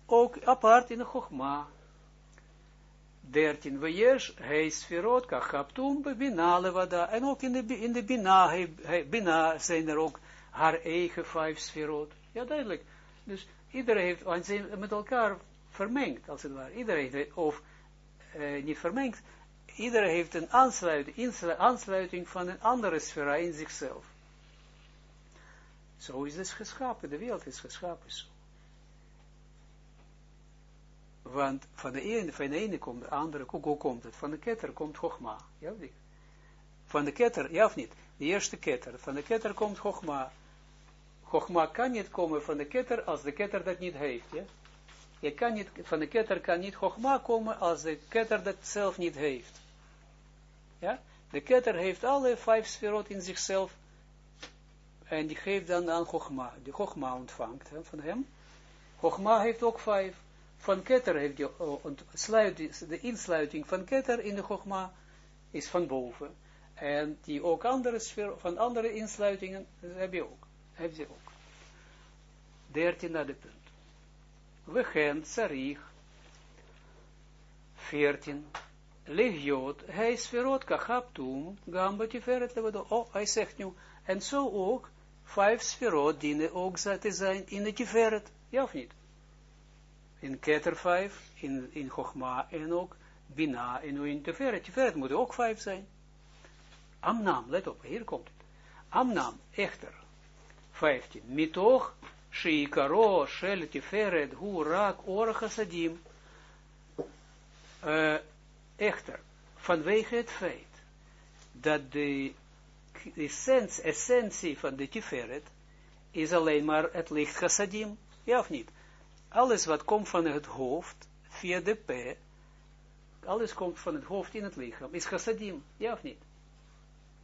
[SPEAKER 1] ook apart in de chochma. 13, Weyesh, hij sferot, kachaptum, bina levada. En ook in de, in de bina, bina zijn er ook haar eigen vijf sferot. Ja, duidelijk. Dus iedereen heeft, want ze met elkaar vermengd, als het ware. Iedereen heeft, of uh, niet vermengd, iedereen heeft een aansluiting, aansluiting van een andere sfera in zichzelf. Zo is het geschapen, de wereld is geschapen zo. Want van de ene, van de ene komt de andere, hoe komt het? Van de ketter komt Chogma. Ja? Van de ketter, ja of niet? De eerste ketter. Van de ketter komt Chogma. Chogma kan niet komen van de ketter als de ketter dat niet heeft. Ja? Je kan niet, van de ketter kan niet Chogma komen als de ketter dat zelf niet heeft. Ja? De ketter heeft alle vijf sferot in zichzelf. En die geeft dan aan Chogma. Die Chogma ontvangt van hem. Chogma heeft ook vijf van Keter heeft je, uh, de insluiting van Keter in de Chogma is van boven. En die ook andere sfeer, van andere insluitingen heb je ook. Heb je ook. Dertien naar de punt. We gaan Sarich. Veertien. Legiot, hij sferot kachaptum, gamba tiferet levedo. Oh, hij zegt nu, en zo ook, vijf sferot dienen ook te zijn in de tiferet. Ja of niet? In Keter 5, in, in Chogma en ook Bina en in Teferet. Teferet moet ook 5 zijn. Amnam, let op, hier komt het. Amnam, echter, 15. Mitoch, Sheikaro, Shel, Tiferet, Hu, Rak, Or, Chassadim. Uh, echter, vanwege het feit dat de essentie van de Tiferet is alleen maar het licht Chassadim, ja of niet? Alles wat komt van het hoofd, via de P, alles komt van het hoofd in het lichaam, is chassadim, ja of niet?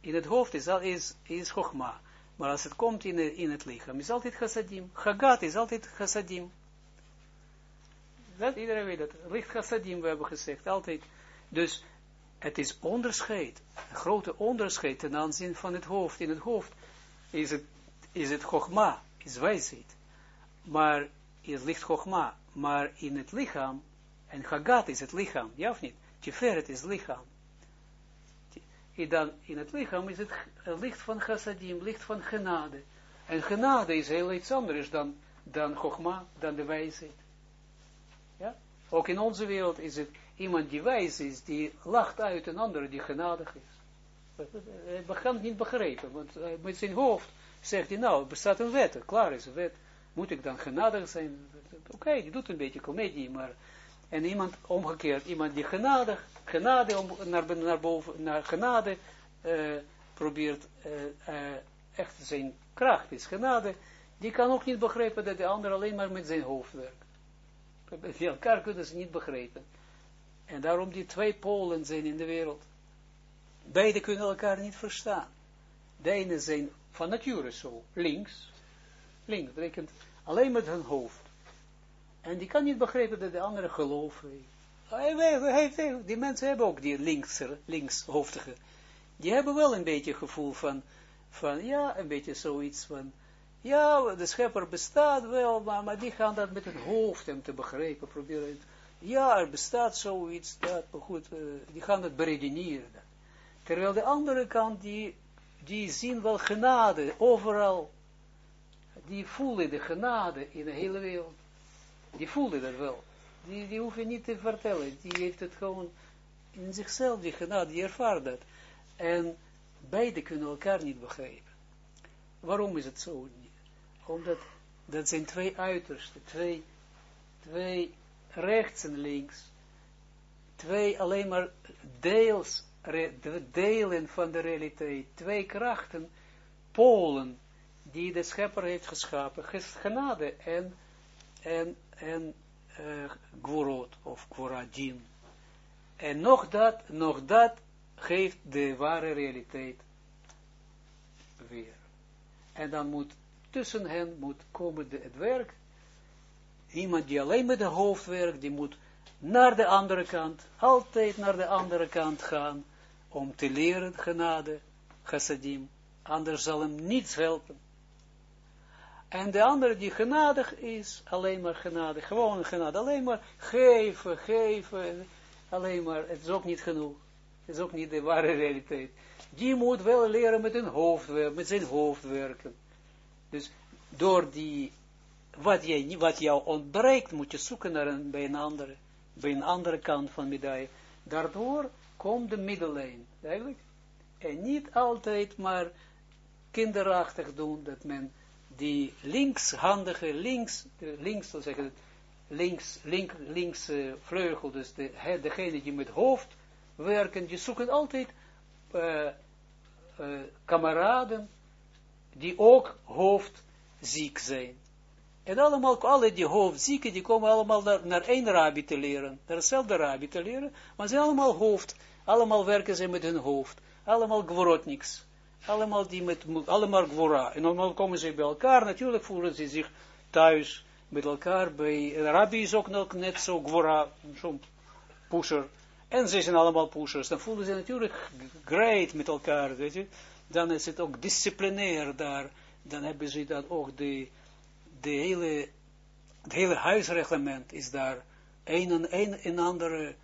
[SPEAKER 1] In het hoofd is, is, is chogma, maar als het komt in, in het lichaam, is altijd chassadim. Chagat is altijd chassadim. Dat, iedereen weet dat. Licht chassadim, we hebben gezegd, altijd. Dus, het is onderscheid, een grote onderscheid ten aanzien van het hoofd. In het hoofd is het, is het chogma, is wijsheid. Maar is licht Chogma, maar in het lichaam, en Hagat is het lichaam, ja of niet? Tiferet is lichaam. en dan in het lichaam is het licht van chassadim, licht van genade. En genade is heel iets anders dan, dan chogma, dan de wijsheid. Ja? Ook in onze wereld is het iemand die wijs is, die lacht uit een ander die genadig is. Hij begint niet begrepen, want met zijn hoofd zegt hij, nou, bestaat een wet, klaar is een wet, moet ik dan genadig zijn? Oké, die doet een beetje comedie, maar, en iemand omgekeerd, iemand die genadig, genade om, naar, naar boven, naar genade uh, probeert uh, uh, echt zijn kracht is, genade, die kan ook niet begrijpen dat de ander alleen maar met zijn hoofd werkt. Die elkaar kunnen ze niet begrijpen. En daarom die twee polen zijn in de wereld. Beide kunnen elkaar niet verstaan. De ene zijn van nature zo, links. Links betekent alleen met hun hoofd. En die kan niet begrijpen dat de andere geloof heeft. Die mensen hebben ook die linkser, linkshoofdige. Die hebben wel een beetje gevoel van, van ja, een beetje zoiets van, ja, de schepper bestaat wel, maar, maar die gaan dat met hun hoofd hem te begrijpen, proberen. Ja, er bestaat zoiets, dat, goed, uh, die gaan het beredeneren. Terwijl de andere kant, die, die zien wel genade, overal. Die voelen de genade in de hele wereld. Die voelen dat wel. Die, die hoeven niet te vertellen. Die heeft het gewoon in zichzelf, die genade, die ervaart dat. En beide kunnen elkaar niet begrijpen. Waarom is het zo? Omdat dat zijn twee uitersten, twee, twee rechts en links, twee alleen maar deels, delen van de realiteit, twee krachten, polen, die de schepper heeft geschapen, genade en, en, en uh, of gvoradin. En nog dat, nog dat geeft de ware realiteit weer. En dan moet tussen hen moet komen de, het werk. Iemand die alleen met de hoofd werkt, die moet naar de andere kant, altijd naar de andere kant gaan, om te leren genade, chassadim. Anders zal hem niets helpen. En de andere die genadig is, alleen maar genade, gewoon genade, alleen maar geven, geven, alleen maar, het is ook niet genoeg. Het is ook niet de ware realiteit. Die moet wel leren met, hoofd, met zijn hoofd werken. Dus door die, wat, jij, wat jou ontbreekt, moet je zoeken naar een, bij een andere, bij een andere kant van medaille. Daardoor komt de middellijn, eigenlijk. En niet altijd maar kinderachtig doen, dat men die linkshandige, links, links, zal zeggen, links, link, links vleugel, dus de, degene die met hoofd werken, die zoeken altijd uh, uh, kameraden die ook hoofdziek zijn. En allemaal, alle die hoofdzieken, die komen allemaal naar, één rabbi te leren, naar dezelfde rabbi te leren, maar ze zijn allemaal hoofd, allemaal werken ze met hun hoofd, allemaal gvorotniks, allemaal die met, allemaal gwora, en allemaal komen ze bij elkaar, natuurlijk voelen ze zich thuis met elkaar, bij, rabbi is ook nog net zo gwora, zo'n pusher, en ze zijn allemaal pushers, dan voelen ze natuurlijk great met elkaar, weet je, dan is het ook disciplinair daar, dan hebben ze dan ook de, de hele, het hele huisreglement is daar een en een en andere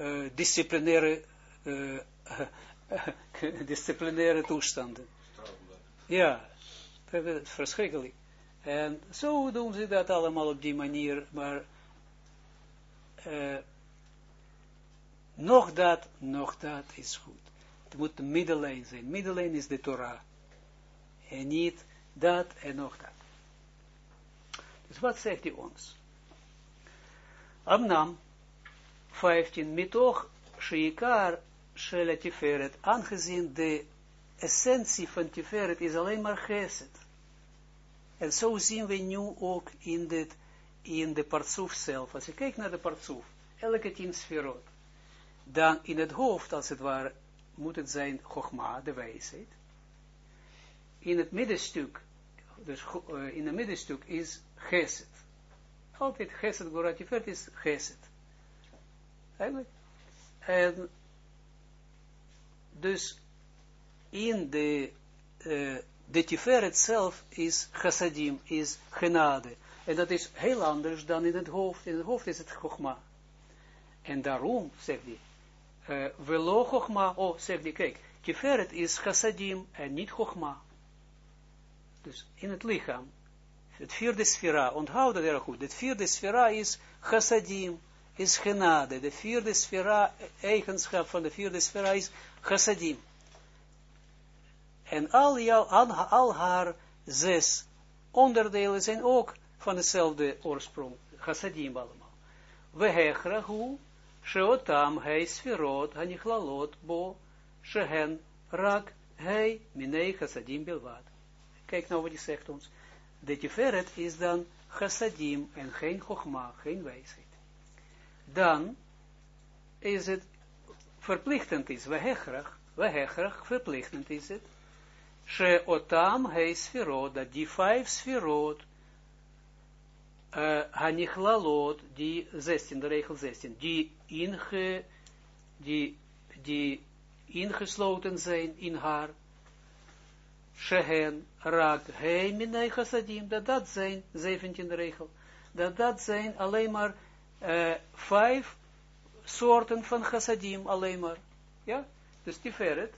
[SPEAKER 1] uh, disciplinaire, uh, disciplinaire toestanden. Ja, verschrikkelijk. En zo doen ze dat allemaal op die manier, maar uh, nog dat, nog dat is goed. Het moet de middellijn zijn. Middellijn is de Torah. En niet dat en nog dat. Dus wat zegt hij ons? Amnam 15. Mitoch Sheikar Tiferet. Aangezien de essentie van Tiferet is alleen maar geset. En zo zien we nu ook in, dit, in de partsoef zelf. Als je kijkt naar de partsoef, elke tien sferot, dan in het hoofd, als het ware, moet het zijn Chogma, de wijsheid. In het middenstuk, dus uh, in het middenstuk is Geset. Altijd Geset, Goratifert is Geset. Eigenlijk. En dus in de, uh, de Tiferet zelf is Chassadim, is genade. En dat is heel anders dan in het hoofd. In het hoofd is het Chogma. En daarom, zegt hij, uh, velo oh, zegt hij, kijk, Tiferet is chassadim en niet chogma. Dus in het lichaam. Het vierde sfera, onthoud dat erg goed. Het vierde sfera is chassadim, is genade. De vierde sfera, eigenschap van de vierde sfera is chassadim. En al, jou, al, haar zes onderdelen zijn ook van dezelfde oorsprong. Chassadim allemaal. We hechrahu, sheotam hei sferot, hanichlaalot bo, shehen rak hei minei chassadim bilvad. Kijk nou wat hij zegt ons. De tiferet is dan chassadim en geen chogma, geen wijsheid. Dan is het verplichtend is, we hechrach, we hechrach, verplichtend is het, sferot, dat die vijf sferot, uh, hanichlaalot, die 16, de regel 16, die inge, die, die ingesloten zijn in haar, shehen, rak, hei, minei chassadim, dat dat zijn, 17 regel, dat dat zijn alleen maar uh, vijf soorten van chassadim, alleen maar, ja, dus tiferet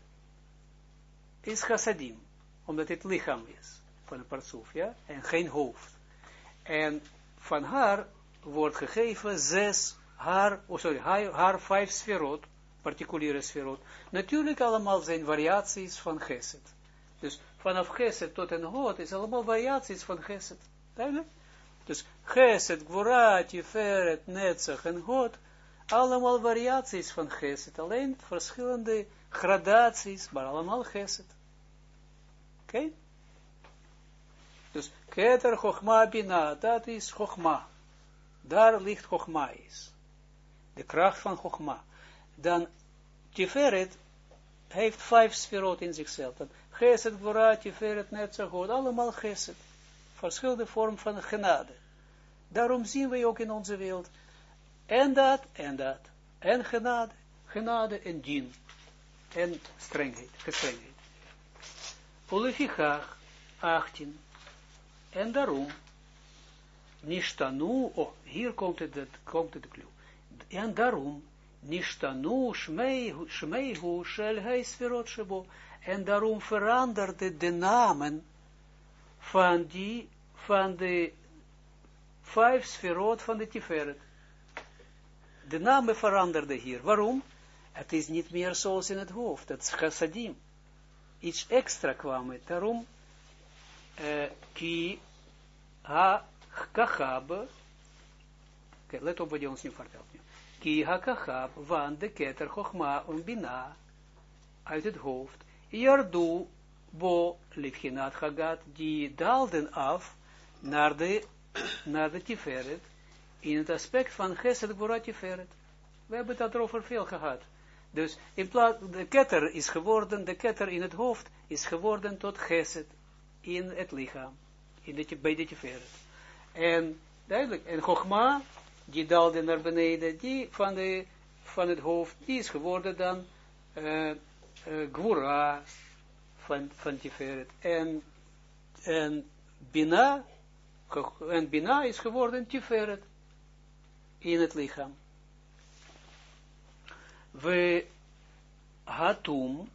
[SPEAKER 1] is chassadim, omdat het lichaam is van een partsoef, ja, en geen hoofd. En van haar wordt gegeven zes, haar, oh sorry, haar, haar vijf sferot, particuliere sferot. Natuurlijk allemaal zijn variaties van Geset. Dus vanaf Geset tot een Hot is allemaal variaties van Geset. Duidelijk? Dus Geset, Gvura, Tiferet, Netzach en Hot, allemaal variaties van Geset. Alleen verschillende gradaties, maar allemaal Geset. Oké? Dus Keter Chochma Bina, dat is Chochma. Daar ligt Chochma is. De kracht van Chochma. Dan Tiferet heeft vijf sferot in zichzelf. Dan Geset, Gvora, Tiferet, Netzachot, allemaal Geset. Verschillende vorm van genade. Daarom zien we ook in onze wereld. En dat, en dat. En genade, genade en dien. En strengheid, gestrengheid. Olefichach, 18. En daarom, nishtanu, oh, hier komt het, komt het clue. En daarom, nishtanu shmeihu shel heisverot. En daarom veranderde de namen van die, van de vijf sferot van de Tiferet. De namen veranderden hier. Waarom? Het is niet meer zoals in het hoofd. Dat is chassadim. Iets extra kwam het. Daarom ki ha kachab, okay, let op wat hij ons nu vertelt. Ki ha kachab, van de keter chochma en bina, uit het hoofd, yardu bo livchinat hagat, die daalden af naar de, naar de tiferet, in het aspect van Gesed Gvora Tiferet. We hebben het daarover veel gehad. Dus in plaats, de ketter is geworden, de ketter in het hoofd is geworden tot Gesed in het lichaam, in de, bij de tiferet. En duidelijk, en Chogma, die daalde naar beneden, die van, de, van het hoofd, die is geworden dan uh, van, van tiferet. En, en Bina, en Bina is geworden tiferet in het lichaam. We hatum,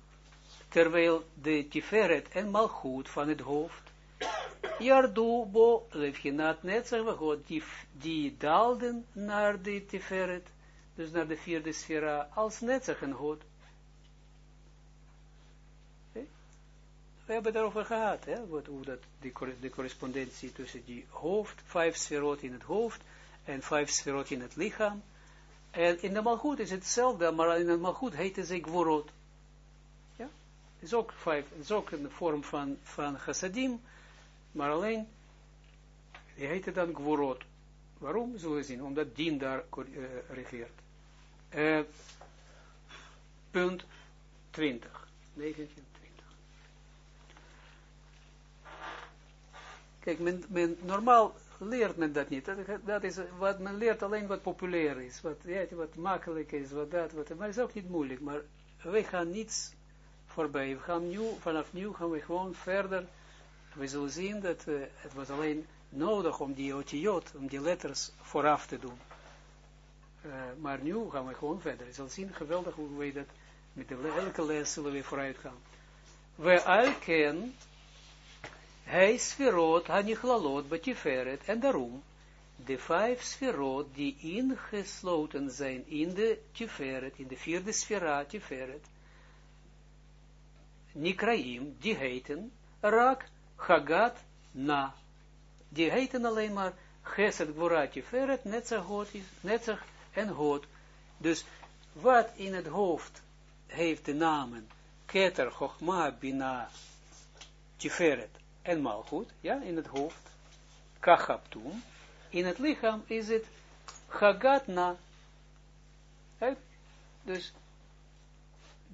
[SPEAKER 1] terwijl de tiferet en malchut van het hoofd, jardu bo levchinat netzach die, die daalden naar de tiferet, dus naar de vierde sfera, als netzach en god. We hebben daarover gehad, hè, wat, hoe dat, de correspondentie tussen die hoofd, vijf sferot in het hoofd, en vijf sferot in het lichaam, en in de malgoed is hetzelfde, maar in de malgoed heet het gvorot is ook vijf, is ook een vorm van, van chassadim, maar alleen, die heet het dan gvorot. Waarom? Zullen we zien, omdat dien daar uh, regeert. Uh, punt 20, 19, 20. Kijk, men, men, normaal leert men dat niet. Dat, is wat men leert alleen wat populair is, wat, ja, wat makkelijk is, wat dat, wat, maar is ook niet moeilijk. Maar wij gaan niets voorbij. We gaan nu, vanaf nu gaan we gewoon verder. We zullen zien dat uh, het was alleen nodig om die otiot, om die letters vooraf te doen. Uh, maar nu gaan we gewoon verder. Je zal zien, geweldig hoe wij dat Met de elke les zullen we vooruit gaan. We al ken, hij sferot, hanichlaalot, betiferet, en daarom, de vijf sferot die ingesloten zijn in de tiferet, in de vierde sfera tiferet, Nikraim, die heten, Rak, Hagat, Na. Die heten alleen maar Geset, Gvora, Tiferet, Netzach, en God. Dus wat in het hoofd heeft de namen Keter, Chochma, Bina, Tiferet en Malchut, ja, in het hoofd, Kachaptum, in het lichaam is het Hagatna. Dus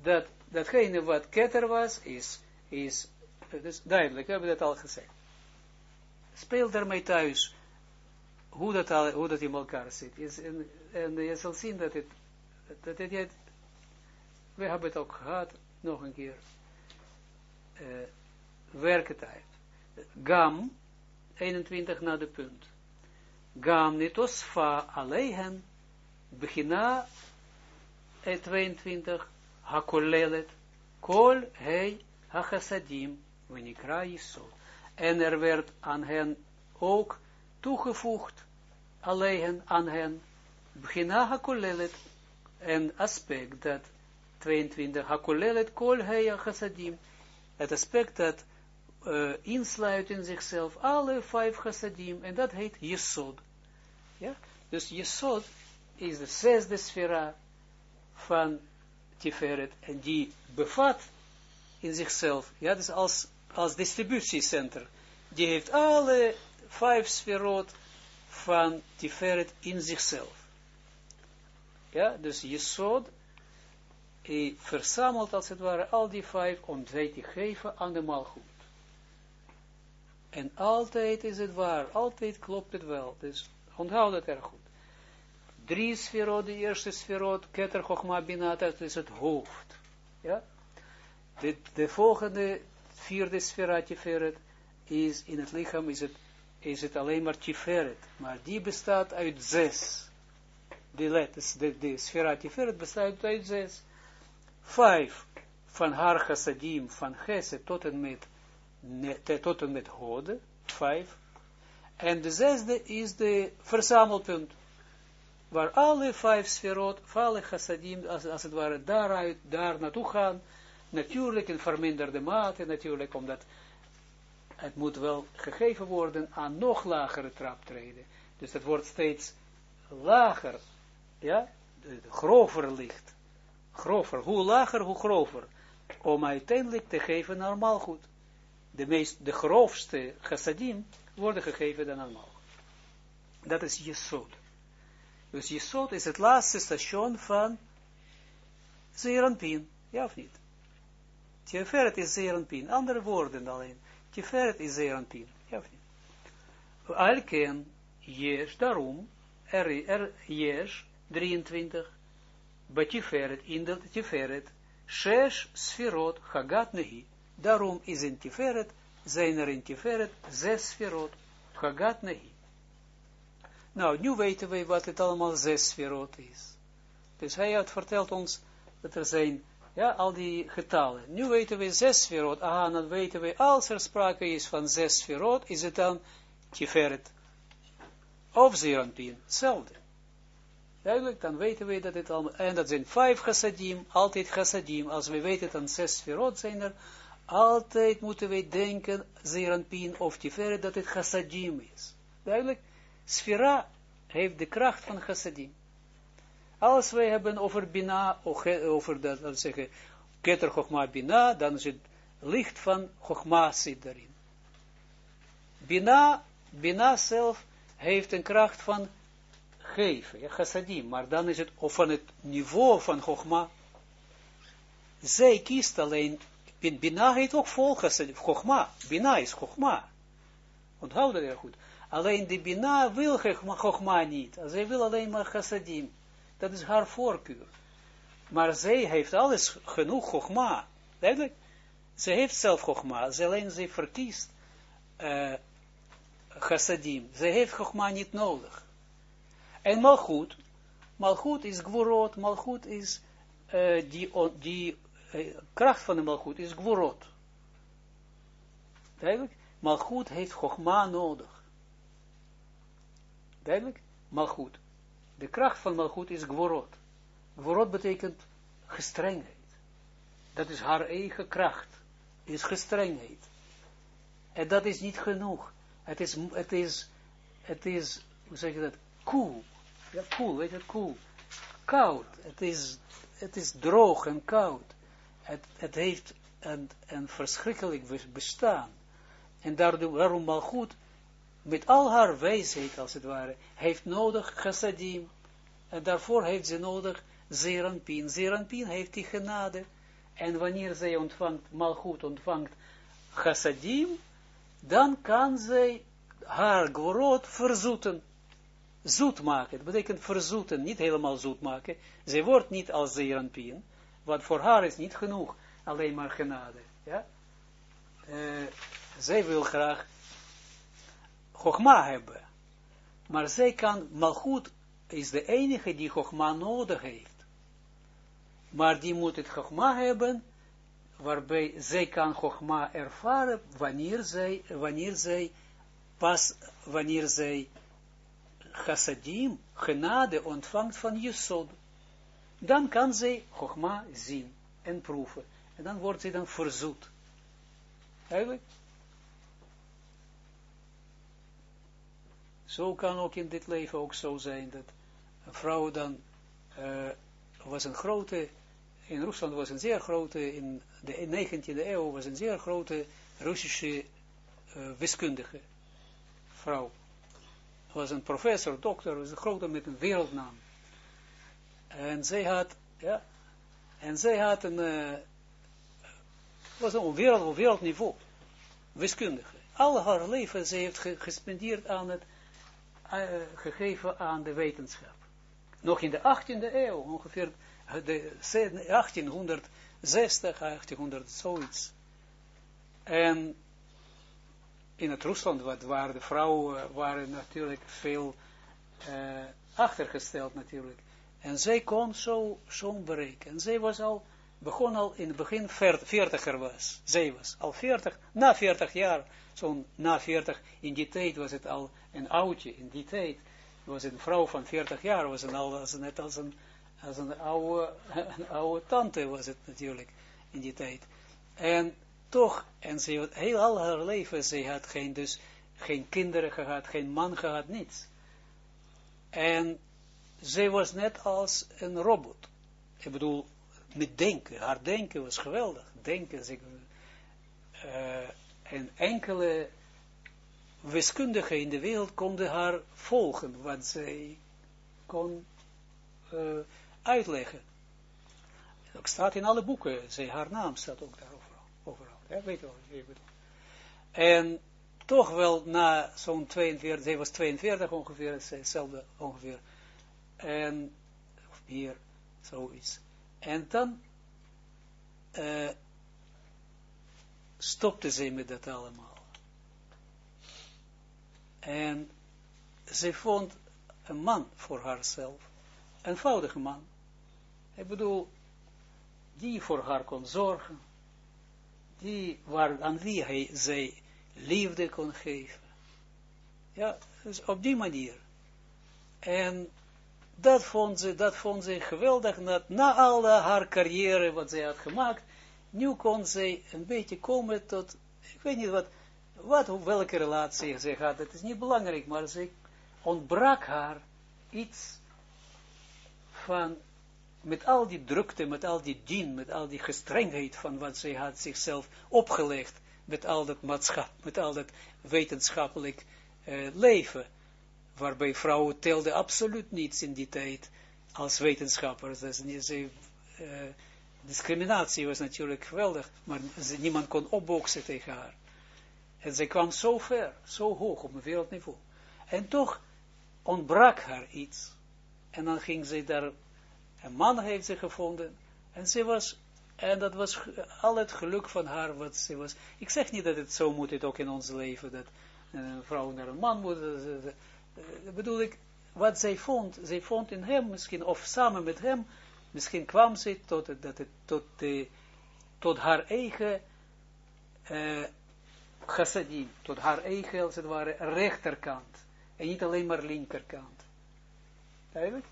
[SPEAKER 1] dat, datgene wat Keter was, is, is, is duidelijk, we hebben dat al gezegd. Speel daarmee thuis hoe dat, al, hoe dat in elkaar zit. En, je zal zien dat het, dat het, we hebben het ook gehad, nog een keer, uh. Gam, 21 na de punt. Gam netosfa alleen, begina 22, hakolelet, kol hei hachasadim, wenikra yisod. En er werd aan hen ook toegevoegd, alleen aan hen, begina hakolelet, een aspect dat 22, hakolelet kol hei hachasadim, het aspect dat uh, in zichzelf alle vijf chassadim, en dat heet Yesod. Ja? Dus Yesod is de zesde sfera van Tiferet, en die bevat in zichzelf, ja, dus als, als distributiecenter, die heeft alle vijf sferot van Tiferet in zichzelf. Ja, dus Jesod hij verzamelt als het ware al die vijf om zij te geven aan de malgoed. En altijd is het waar, altijd klopt het wel. Dus onthoud het erg goed. Drie sferot, de eerste sferot, Keter Chochma Binat, dat is het hoofd. Ja? De, de volgende, vierde sfera Tiferet, is in het lichaam, is het, is het alleen maar Tiferet. Maar die bestaat uit zes. De letters, de, de sfera Tiferet bestaat uit zes. Vijf van haar chassadim, van Geset tot en met, tot en met Hode, vijf. En de zesde is de verzamelpunt waar alle vijf sferot, alle chassadim, als, als het ware, daaruit, daar naartoe gaan, natuurlijk in verminderde mate, natuurlijk, omdat het moet wel gegeven worden aan nog lagere traptreden. Dus het wordt steeds lager, ja, grover licht. Grover, hoe lager, hoe grover. Om uiteindelijk te geven normaal goed. De meest, de grofste chassadim worden gegeven dan normaal. Dat is Jesod. Dus Jesod is het laatste station van Zeranpin. Ja of niet? Tiferet is Zeranpin. Andere woorden alleen. Tiferet is Zeranpin. Ja of niet? Alken, Jesh, daarom, er, er Jesh, 23, Batiferet, in de Tiferet, Shesh Sfirot, Hagat. Daarom is in Tiferet, zijn er in Tiferet, zes Sfirot, Hagat Nehi. Nou, nu weten we wat het allemaal zes sferot is. Dus hij had verteld ons dat er zijn, ja, al die getallen. Nu weten we zes sferot. Ah, dan weten we, als er sprake is van zes sferot, is het dan Tiferet. Of Zeranpin, hetzelfde. Duidelijk, dan weten we dat het allemaal, en dat zijn vijf chassadim, altijd chassadim. Als we weten dat zes sferot zijn er, altijd moeten we denken, Zeranpin of Tiferet, dat het chassadim is. Duidelijk? Sfera heeft de kracht van chassadim. Als wij hebben over Bina, over dat, dat zeggen, Keter Chochma Bina, dan is het licht van Chochma zit daarin. Bina, Bina zelf heeft een kracht van geven, chassadim, maar dan is het of van het niveau van Chochma. Zij kiest alleen, Bina heet ook vol chassadim, Chochma, Bina is Chochma. Onthoud dat heel goed. Alleen de Bina wil Chogma niet. Zij wil alleen maar chassadim. Dat is haar voorkeur. Maar zij heeft alles genoeg Chogma. Duidelijk? Ze heeft zelf Chogma. Ze alleen ze verkiest uh, chassadim. Ze heeft Chogma niet nodig. En Malchut. Malchut is Gvorot. Malchut is uh, die, die uh, kracht van de malgoed is gworot. Duidelijk? Malgoed heeft Chogma nodig. Duidelijk? Malgoed. De kracht van malgoed is gworot. Gworot betekent gestrengheid. Dat is haar eigen kracht. Is gestrengheid. En dat is niet genoeg. Het is, het is, het is, hoe zeg je dat, koel. Ja, koel, weet je, koel. Koud. Het is, het is droog en koud. Het, het heeft een, een verschrikkelijk bestaan. En daardoor, daarom mal goed, met al haar wijsheid als het ware, heeft nodig chassadim. En daarvoor heeft ze nodig zeranpin. Zeranpin heeft die genade. En wanneer zij ontvangt, malgoed ontvangt chassadim, dan kan zij haar gorot verzoeten. Zoet maken, dat betekent verzoeten, niet helemaal zoet maken. Zij wordt niet als zeeranpien, want voor haar is niet genoeg, alleen maar genade. Ja? Uh, zij wil graag Chogma hebben. Maar zij kan, Malchut is de enige die Chogma nodig heeft. Maar die moet het Chogma hebben, waarbij zij kan Chogma ervaren, wanneer zij, wanneer zij, pas wanneer zij chassadim, genade ontvangt van Jesod. Dan kan zij Chogma zien en proeven. En dan wordt zij dan verzoet. Eigenlijk. Zo kan ook in dit leven ook zo zijn dat een vrouw dan uh, was een grote, in Rusland was een zeer grote, in de 19e eeuw was een zeer grote Russische uh, wiskundige vrouw. Was een professor, dokter, was een grote met een wereldnaam. En zij had, ja, en zij had een, uh, was een wereld, wereldniveau, wiskundige. Al haar leven, heeft gespendeerd aan het uh, gegeven aan de wetenschap. Nog in de 18e eeuw, ongeveer de 1860, 1800, zoiets. En in het Rusland, wat, waar de vrouwen waren natuurlijk veel achtergesteld natuurlijk. En zij kon zo, zo bereiken. En zij was al, begon al in het begin veertiger was. Zij was al veertig, na veertig jaar, zo'n na veertig, in die tijd was het al een oudje, in die tijd was een vrouw van veertig jaar, was het al als, net als een, als een oude, een oude tante was het natuurlijk, in die tijd. En toch, en ze had heel al haar leven, ze had geen, dus geen kinderen gehad, geen man gehad, niets. En zij was net als een robot. Ik bedoel, met denken. Haar denken was geweldig. Denken, zeg, uh, en enkele wiskundigen in de wereld konden haar volgen, wat zij kon uh, uitleggen. Dat staat in alle boeken, zij, haar naam staat ook daar overal. weet je wel, En toch wel na zo'n 42, zij was 42 ongeveer, hetzelfde ongeveer, en of meer, zoiets. En dan uh, stopte ze met dat allemaal. En ze vond een man voor haarzelf, een eenvoudige man. Ik bedoel, die voor haar kon zorgen, die waar, aan wie hij, zij liefde kon geven. Ja, dus op die manier. En dat vond ze, dat vond ze geweldig, dat na al haar carrière wat zij had gemaakt, nu kon ze een beetje komen tot, ik weet niet wat, wat welke relatie ze had, dat is niet belangrijk, maar ze ontbrak haar iets van, met al die drukte, met al die dien, met al die gestrengheid van wat zij had zichzelf opgelegd, met al dat maatschap, met al dat wetenschappelijk uh, leven, waarbij vrouwen telden absoluut niets in die tijd als wetenschappers. Dus ze, uh, discriminatie was natuurlijk geweldig, maar niemand kon opboksen tegen haar. En zij kwam zo ver, zo hoog op een wereldniveau. En toch ontbrak haar iets. En dan ging ze daar, een man heeft ze gevonden, en ze was, en dat was al het geluk van haar wat ze was. Ik zeg niet dat het zo moet ook in ons leven, dat een vrouw naar een man moet, uh, bedoel ik, wat zij vond, zij vond in hem misschien, of samen met hem, misschien kwam ze tot, dat het, tot, de, tot haar eigen uh, chassadim, tot haar eigen, als het ware, rechterkant. En niet alleen maar linkerkant. Duidelijk?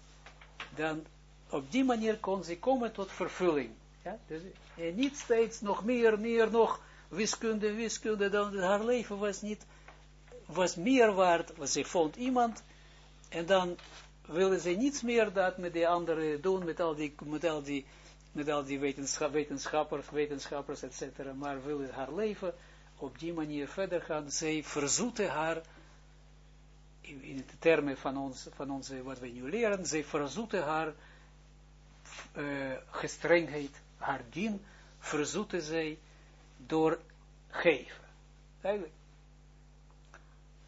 [SPEAKER 1] Dan, op die manier kon ze komen tot vervulling. Ja? Dus, en niet steeds nog meer, meer, nog wiskunde, wiskunde, dan haar leven was niet, was meer waard, ze vond iemand, en dan willen ze niets meer dat met de anderen doen, met al die, met al die, die wetenschappers, wetenschappers, etc. Maar willen haar leven op die manier verder gaan. Zij verzoeten haar, in, de termen van, ons, van onze, wat we nu leren, zij verzoeten haar uh, gestrengheid, haar dien, verzoeten zij door geven. Eigenlijk.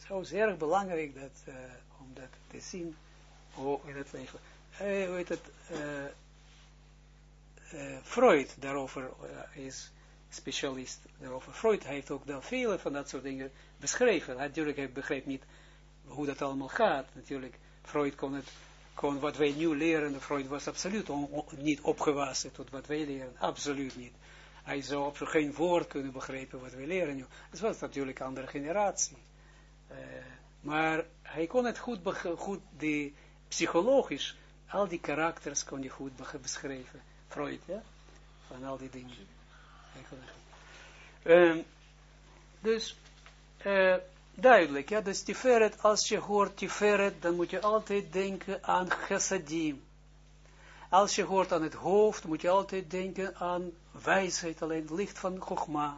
[SPEAKER 1] Zo is erg belangrijk dat, uh, om dat te zien oh, in het leven. Uh, weet het, uh, Freud daarover is specialist daarover. Freud heeft ook dan vele van dat soort dingen beschreven. Natuurlijk, hij begreep niet hoe dat allemaal gaat. Natuurlijk, Freud kon het, kon wat wij nu leren, Freud was absoluut niet opgewassen tot wat wij leren. Absoluut niet. Hij zou op geen woord kunnen begrijpen wat wij leren nu. Het was natuurlijk een andere generatie. Uh, maar hij kon het goed, goed die, psychologisch, al die karakters kon hij goed beschrijven. Freud, ja? Van al die dingen. Um, dus, uh, duidelijk, ja, dus Tiferet, als je hoort Tiferet, dan moet je altijd denken aan chassadim. Als je hoort aan het hoofd, moet je altijd denken aan wijsheid, alleen het licht van Chogma.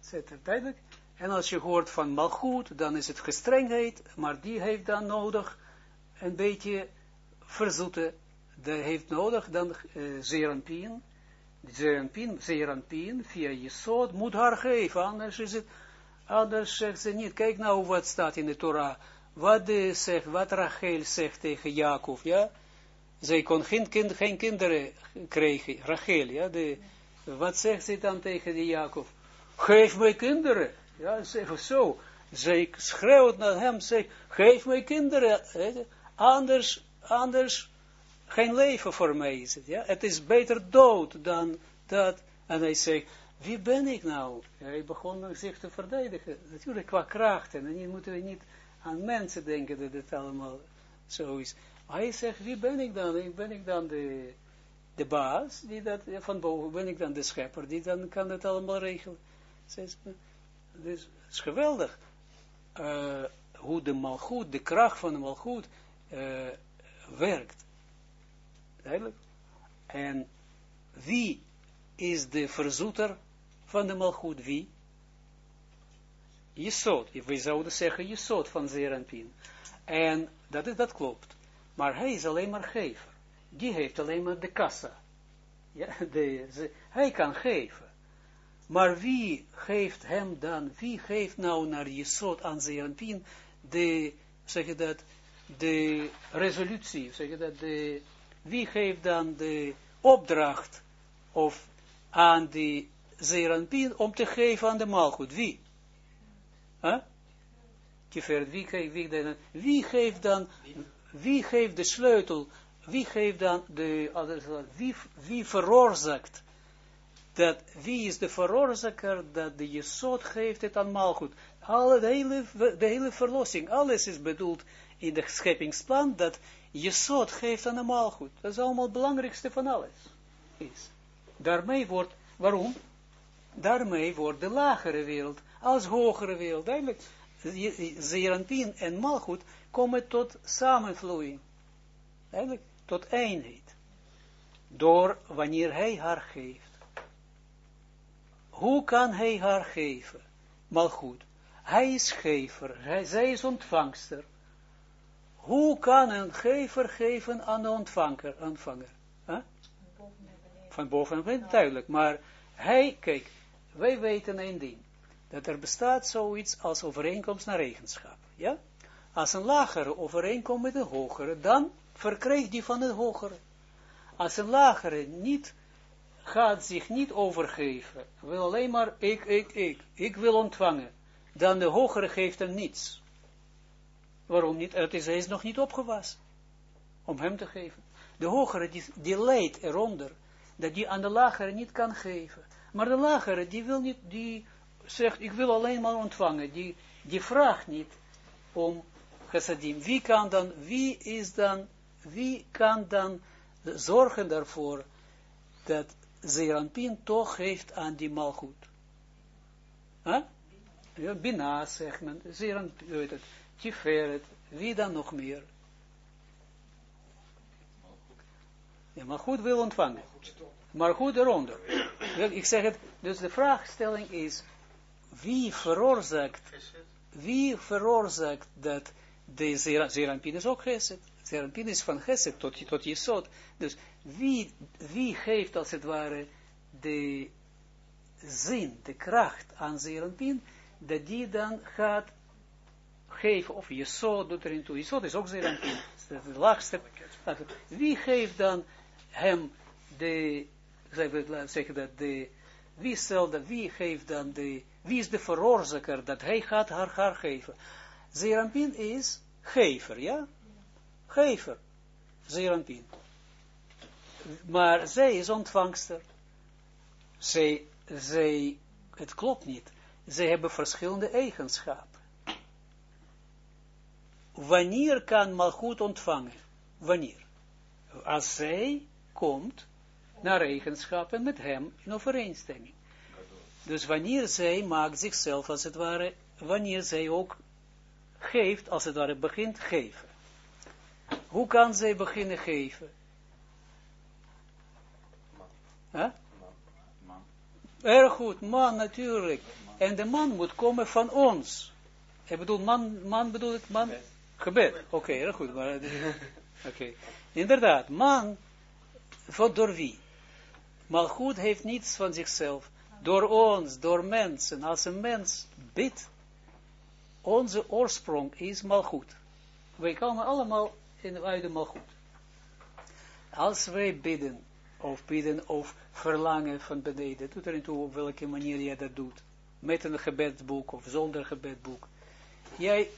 [SPEAKER 1] Zet duidelijk? En als je hoort van malgoed, dan is het gestrengheid, maar die heeft dan nodig een beetje verzoeten. Die heeft nodig dan uh, zeranpien. Zeranpien, zeranpien via je soort moet haar geven, anders is het, anders zegt ze niet. Kijk nou wat staat in de Torah. Wat, zegt, wat Rachel zegt tegen Jacob, ja. Zij kon geen kinderen krijgen, Rachel, ja. De, wat zegt ze dan tegen die Jacob? Geef mij kinderen. Ja, zeg zo. Zij schreeuwt naar hem, zegt, geef mij kinderen, anders, anders geen leven voor mij is het, ja. Het is beter dood dan dat. En hij zegt, wie ben ik nou? hij begon zich te verdedigen. Natuurlijk qua krachten. En nu moeten we niet aan mensen denken dat het allemaal zo is. Maar hij zegt, wie ben ik dan? Ben ik dan de, de baas, die dat, van boven, ben ik dan de schepper, die dan kan het allemaal regelen. Dus het is geweldig uh, hoe de malgoed, de kracht van de malgoed uh, werkt. Duidelijk. En wie is de verzoeter van de malgoed? Wie? Jesod. We zouden zeggen Jesod van Zeranpin. En dat, is, dat klopt. Maar hij is alleen maar gever. Die heeft alleen maar de kassa. Ja, de, hij kan geven. Maar wie geeft hem dan, wie geeft nou naar Jesod aan Zeranpin de, zeg je dat, de resolutie, zeg je dat, de, wie geeft dan de opdracht of aan die Zeranpin om te geven aan de maalgoed? Wie? Huh? Wie, wie, wie, wie geeft dan, wie geeft de sleutel, wie geeft dan de, wie, wie veroorzaakt dat wie is de veroorzaker dat de Jesod geeft het aan Malchut. Alle, de, hele, de hele verlossing, alles is bedoeld in de scheppingsplan dat Jesod geeft aan de Malchut. Dat is allemaal het belangrijkste van alles. Is. Daarmee wordt, waarom? Daarmee wordt de lagere wereld als hogere wereld. Duidelijk, Zeranpien en Malchut komen tot samenvloeiing. Duidelijk, tot eenheid. Door wanneer hij haar geeft. Hoe kan hij haar geven? Maar goed, hij is gever, zij is ontvangster. Hoe kan een gever geven aan de ontvanger? ontvanger? Huh? Van boven naar beneden, duidelijk. Maar hij, kijk, wij weten één ding. Dat er bestaat zoiets als overeenkomst naar eigenschap. Ja? Als een lagere overeenkomt met een hogere, dan verkrijgt die van een hogere. Als een lagere niet gaat zich niet overgeven, wil alleen maar ik, ik, ik, ik wil ontvangen, dan de hogere geeft hem niets. Waarom niet? Het is, hij is nog niet opgewassen om hem te geven. De hogere, die, leidt eronder, dat die aan de lagere niet kan geven. Maar de lagere, die wil niet, die zegt, ik wil alleen maar ontvangen. Die, die vraagt niet om chassadim. Wie kan dan, wie is dan, wie kan dan zorgen daarvoor dat Zeranpin toch geeft aan die malgoed? Huh? Ja, Bina, zegt men, Zeranpin, het, Tiferet, wie dan nog meer? Ja, maar goed wil ontvangen. Maar goed eronder. Ik zeg het, dus de vraagstelling is, wie veroorzaakt, wie veroorzaakt dat de Zerampin is ook Geset. Zerampin is van Geset tot, tot Jesod. Dus wie, wie geeft als het ware de zin, de kracht aan Zerampin, dat die dan gaat geven, of Jesod doet erin toe. Jesod is ook Zerampin. Dat is de laagste. Wie geeft dan hem de, zeggen dat de, wie stelt dat, wie geeft dan de, wie is de veroorzaker dat hij gaat haar haar geven? Zerampin is gever, ja? Gever. Zerampin. Maar zij is ontvangster. Zij, zij, het klopt niet. Zij hebben verschillende eigenschappen. Wanneer kan Malchut ontvangen? Wanneer? Als zij komt naar eigenschappen met hem in overeenstemming. Dus wanneer zij maakt zichzelf als het ware, wanneer zij ook geeft, als het ware begint geven. Hoe kan zij beginnen geven? Huh? Man. Erg goed, man natuurlijk. En de man moet komen van ons. Ik bedoel, man, man bedoel ik, man? Gebed. Oké, okay, erg goed. Oké, okay. inderdaad, man wat door wie? goed heeft niets van zichzelf. Door ons, door mensen. Als een mens bidt, onze oorsprong is malgoed. Wij komen allemaal in, uit de malgoed. Als wij bidden, of bidden, of verlangen van beneden, doet er toe op welke manier jij dat doet. Met een gebedboek, of zonder gebedboek. Jij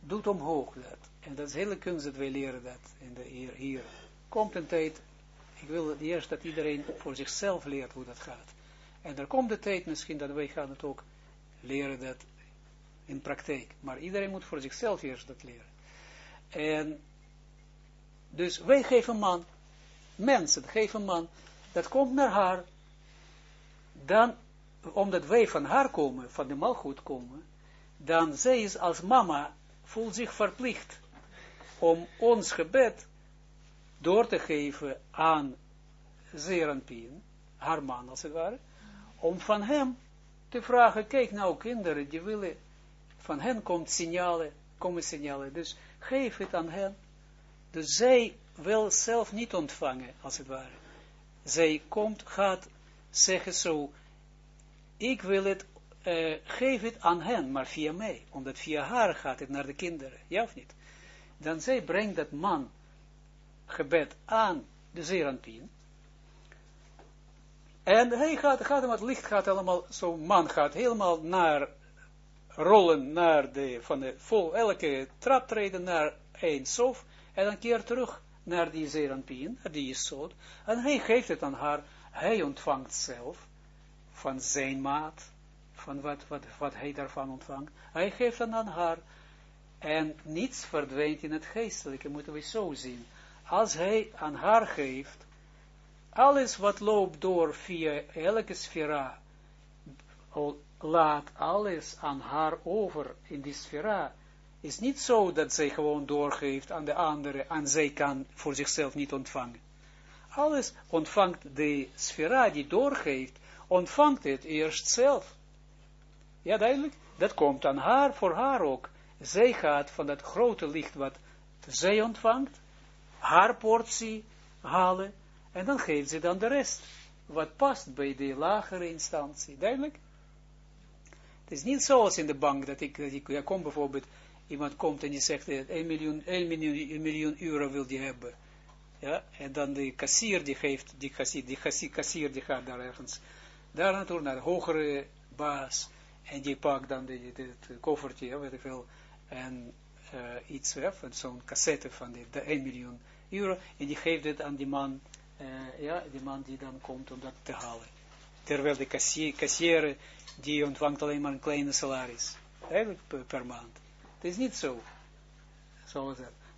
[SPEAKER 1] doet omhoog dat. En dat is hele kunst dat wij leren dat. In de, hier, hier komt een tijd ik wil eerst dat iedereen voor zichzelf leert hoe dat gaat. En er komt de tijd misschien dat wij gaan het ook leren dat in praktijk. Maar iedereen moet voor zichzelf eerst dat leren. En dus wij geven man, mensen geven man, dat komt naar haar, dan, omdat wij van haar komen, van de malgoed komen, dan zij is als mama, voelt zich verplicht om ons gebed door te geven aan Zeranpien, haar man als het ware, om van hem te vragen, kijk nou kinderen, die willen, van hen komt signalen, komen signalen, dus geef het aan hen. Dus zij wil zelf niet ontvangen, als het ware. Zij komt, gaat zeggen zo, ik wil het, uh, geef het aan hen, maar via mij, omdat via haar gaat het naar de kinderen, ja of niet? Dan zij brengt dat man gebed aan de Zeranpien. En hij gaat, gaat hem, het licht gaat allemaal, zo'n man gaat helemaal naar, rollen naar de, van de, vol, elke traptreden naar een sof, en dan keer terug naar die Zeranpien, die is zo, en hij geeft het aan haar, hij ontvangt zelf, van zijn maat, van wat, wat, wat hij daarvan ontvangt, hij geeft het aan haar, en niets verdwijnt in het geestelijke, moeten we zo zien. Als hij aan haar geeft, alles wat loopt door via elke sfera, laat alles aan haar over in die sfera, is niet zo dat zij gewoon doorgeeft aan de andere, en zij kan voor zichzelf niet ontvangen. Alles ontvangt de sfera die doorgeeft, ontvangt het eerst zelf. Ja, duidelijk? Dat komt aan haar, voor haar ook. Zij gaat van dat grote licht wat zij ontvangt, haar portie halen, en dan geeft ze dan de rest, wat past bij de lagere instantie, duidelijk? Het is niet zoals in de bank, dat ik, dat ik ja, kom bijvoorbeeld, iemand komt en die zegt, 1 eh, miljoen, 1 miljoen, 1 miljoen euro wil die hebben, ja, en dan de kassier die geeft, die kassier, die kassier, kassier die gaat daar ergens, daar naartoe, naar de hogere baas, en die pakt dan het koffertje, weet ik veel, en uh, iets, ja, zo'n cassette van de, de 1 miljoen euro, en die geeft het aan die man, uh, ja, die man die dan komt om dat te halen. Terwijl de kassier, kassier die ontvangt alleen maar een kleine salaris, eigenlijk per maand. Is niet zo.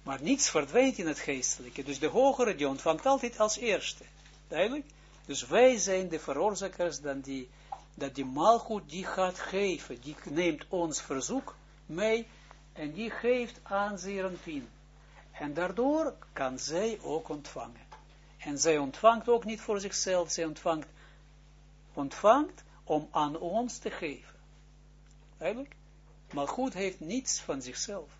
[SPEAKER 1] Maar niets verdwijnt in het geestelijke. Dus de hogere, die ontvangt altijd als eerste. Duidelijk? Dus wij zijn de veroorzakers dan die, dat die maalgoed die gaat geven. Die neemt ons verzoek mee en die geeft aan Zerenpien. En daardoor kan zij ook ontvangen. En zij ontvangt ook niet voor zichzelf, zij ontvangt, ontvangt om aan ons te geven. Eigenlijk? Maar goed heeft niets van zichzelf.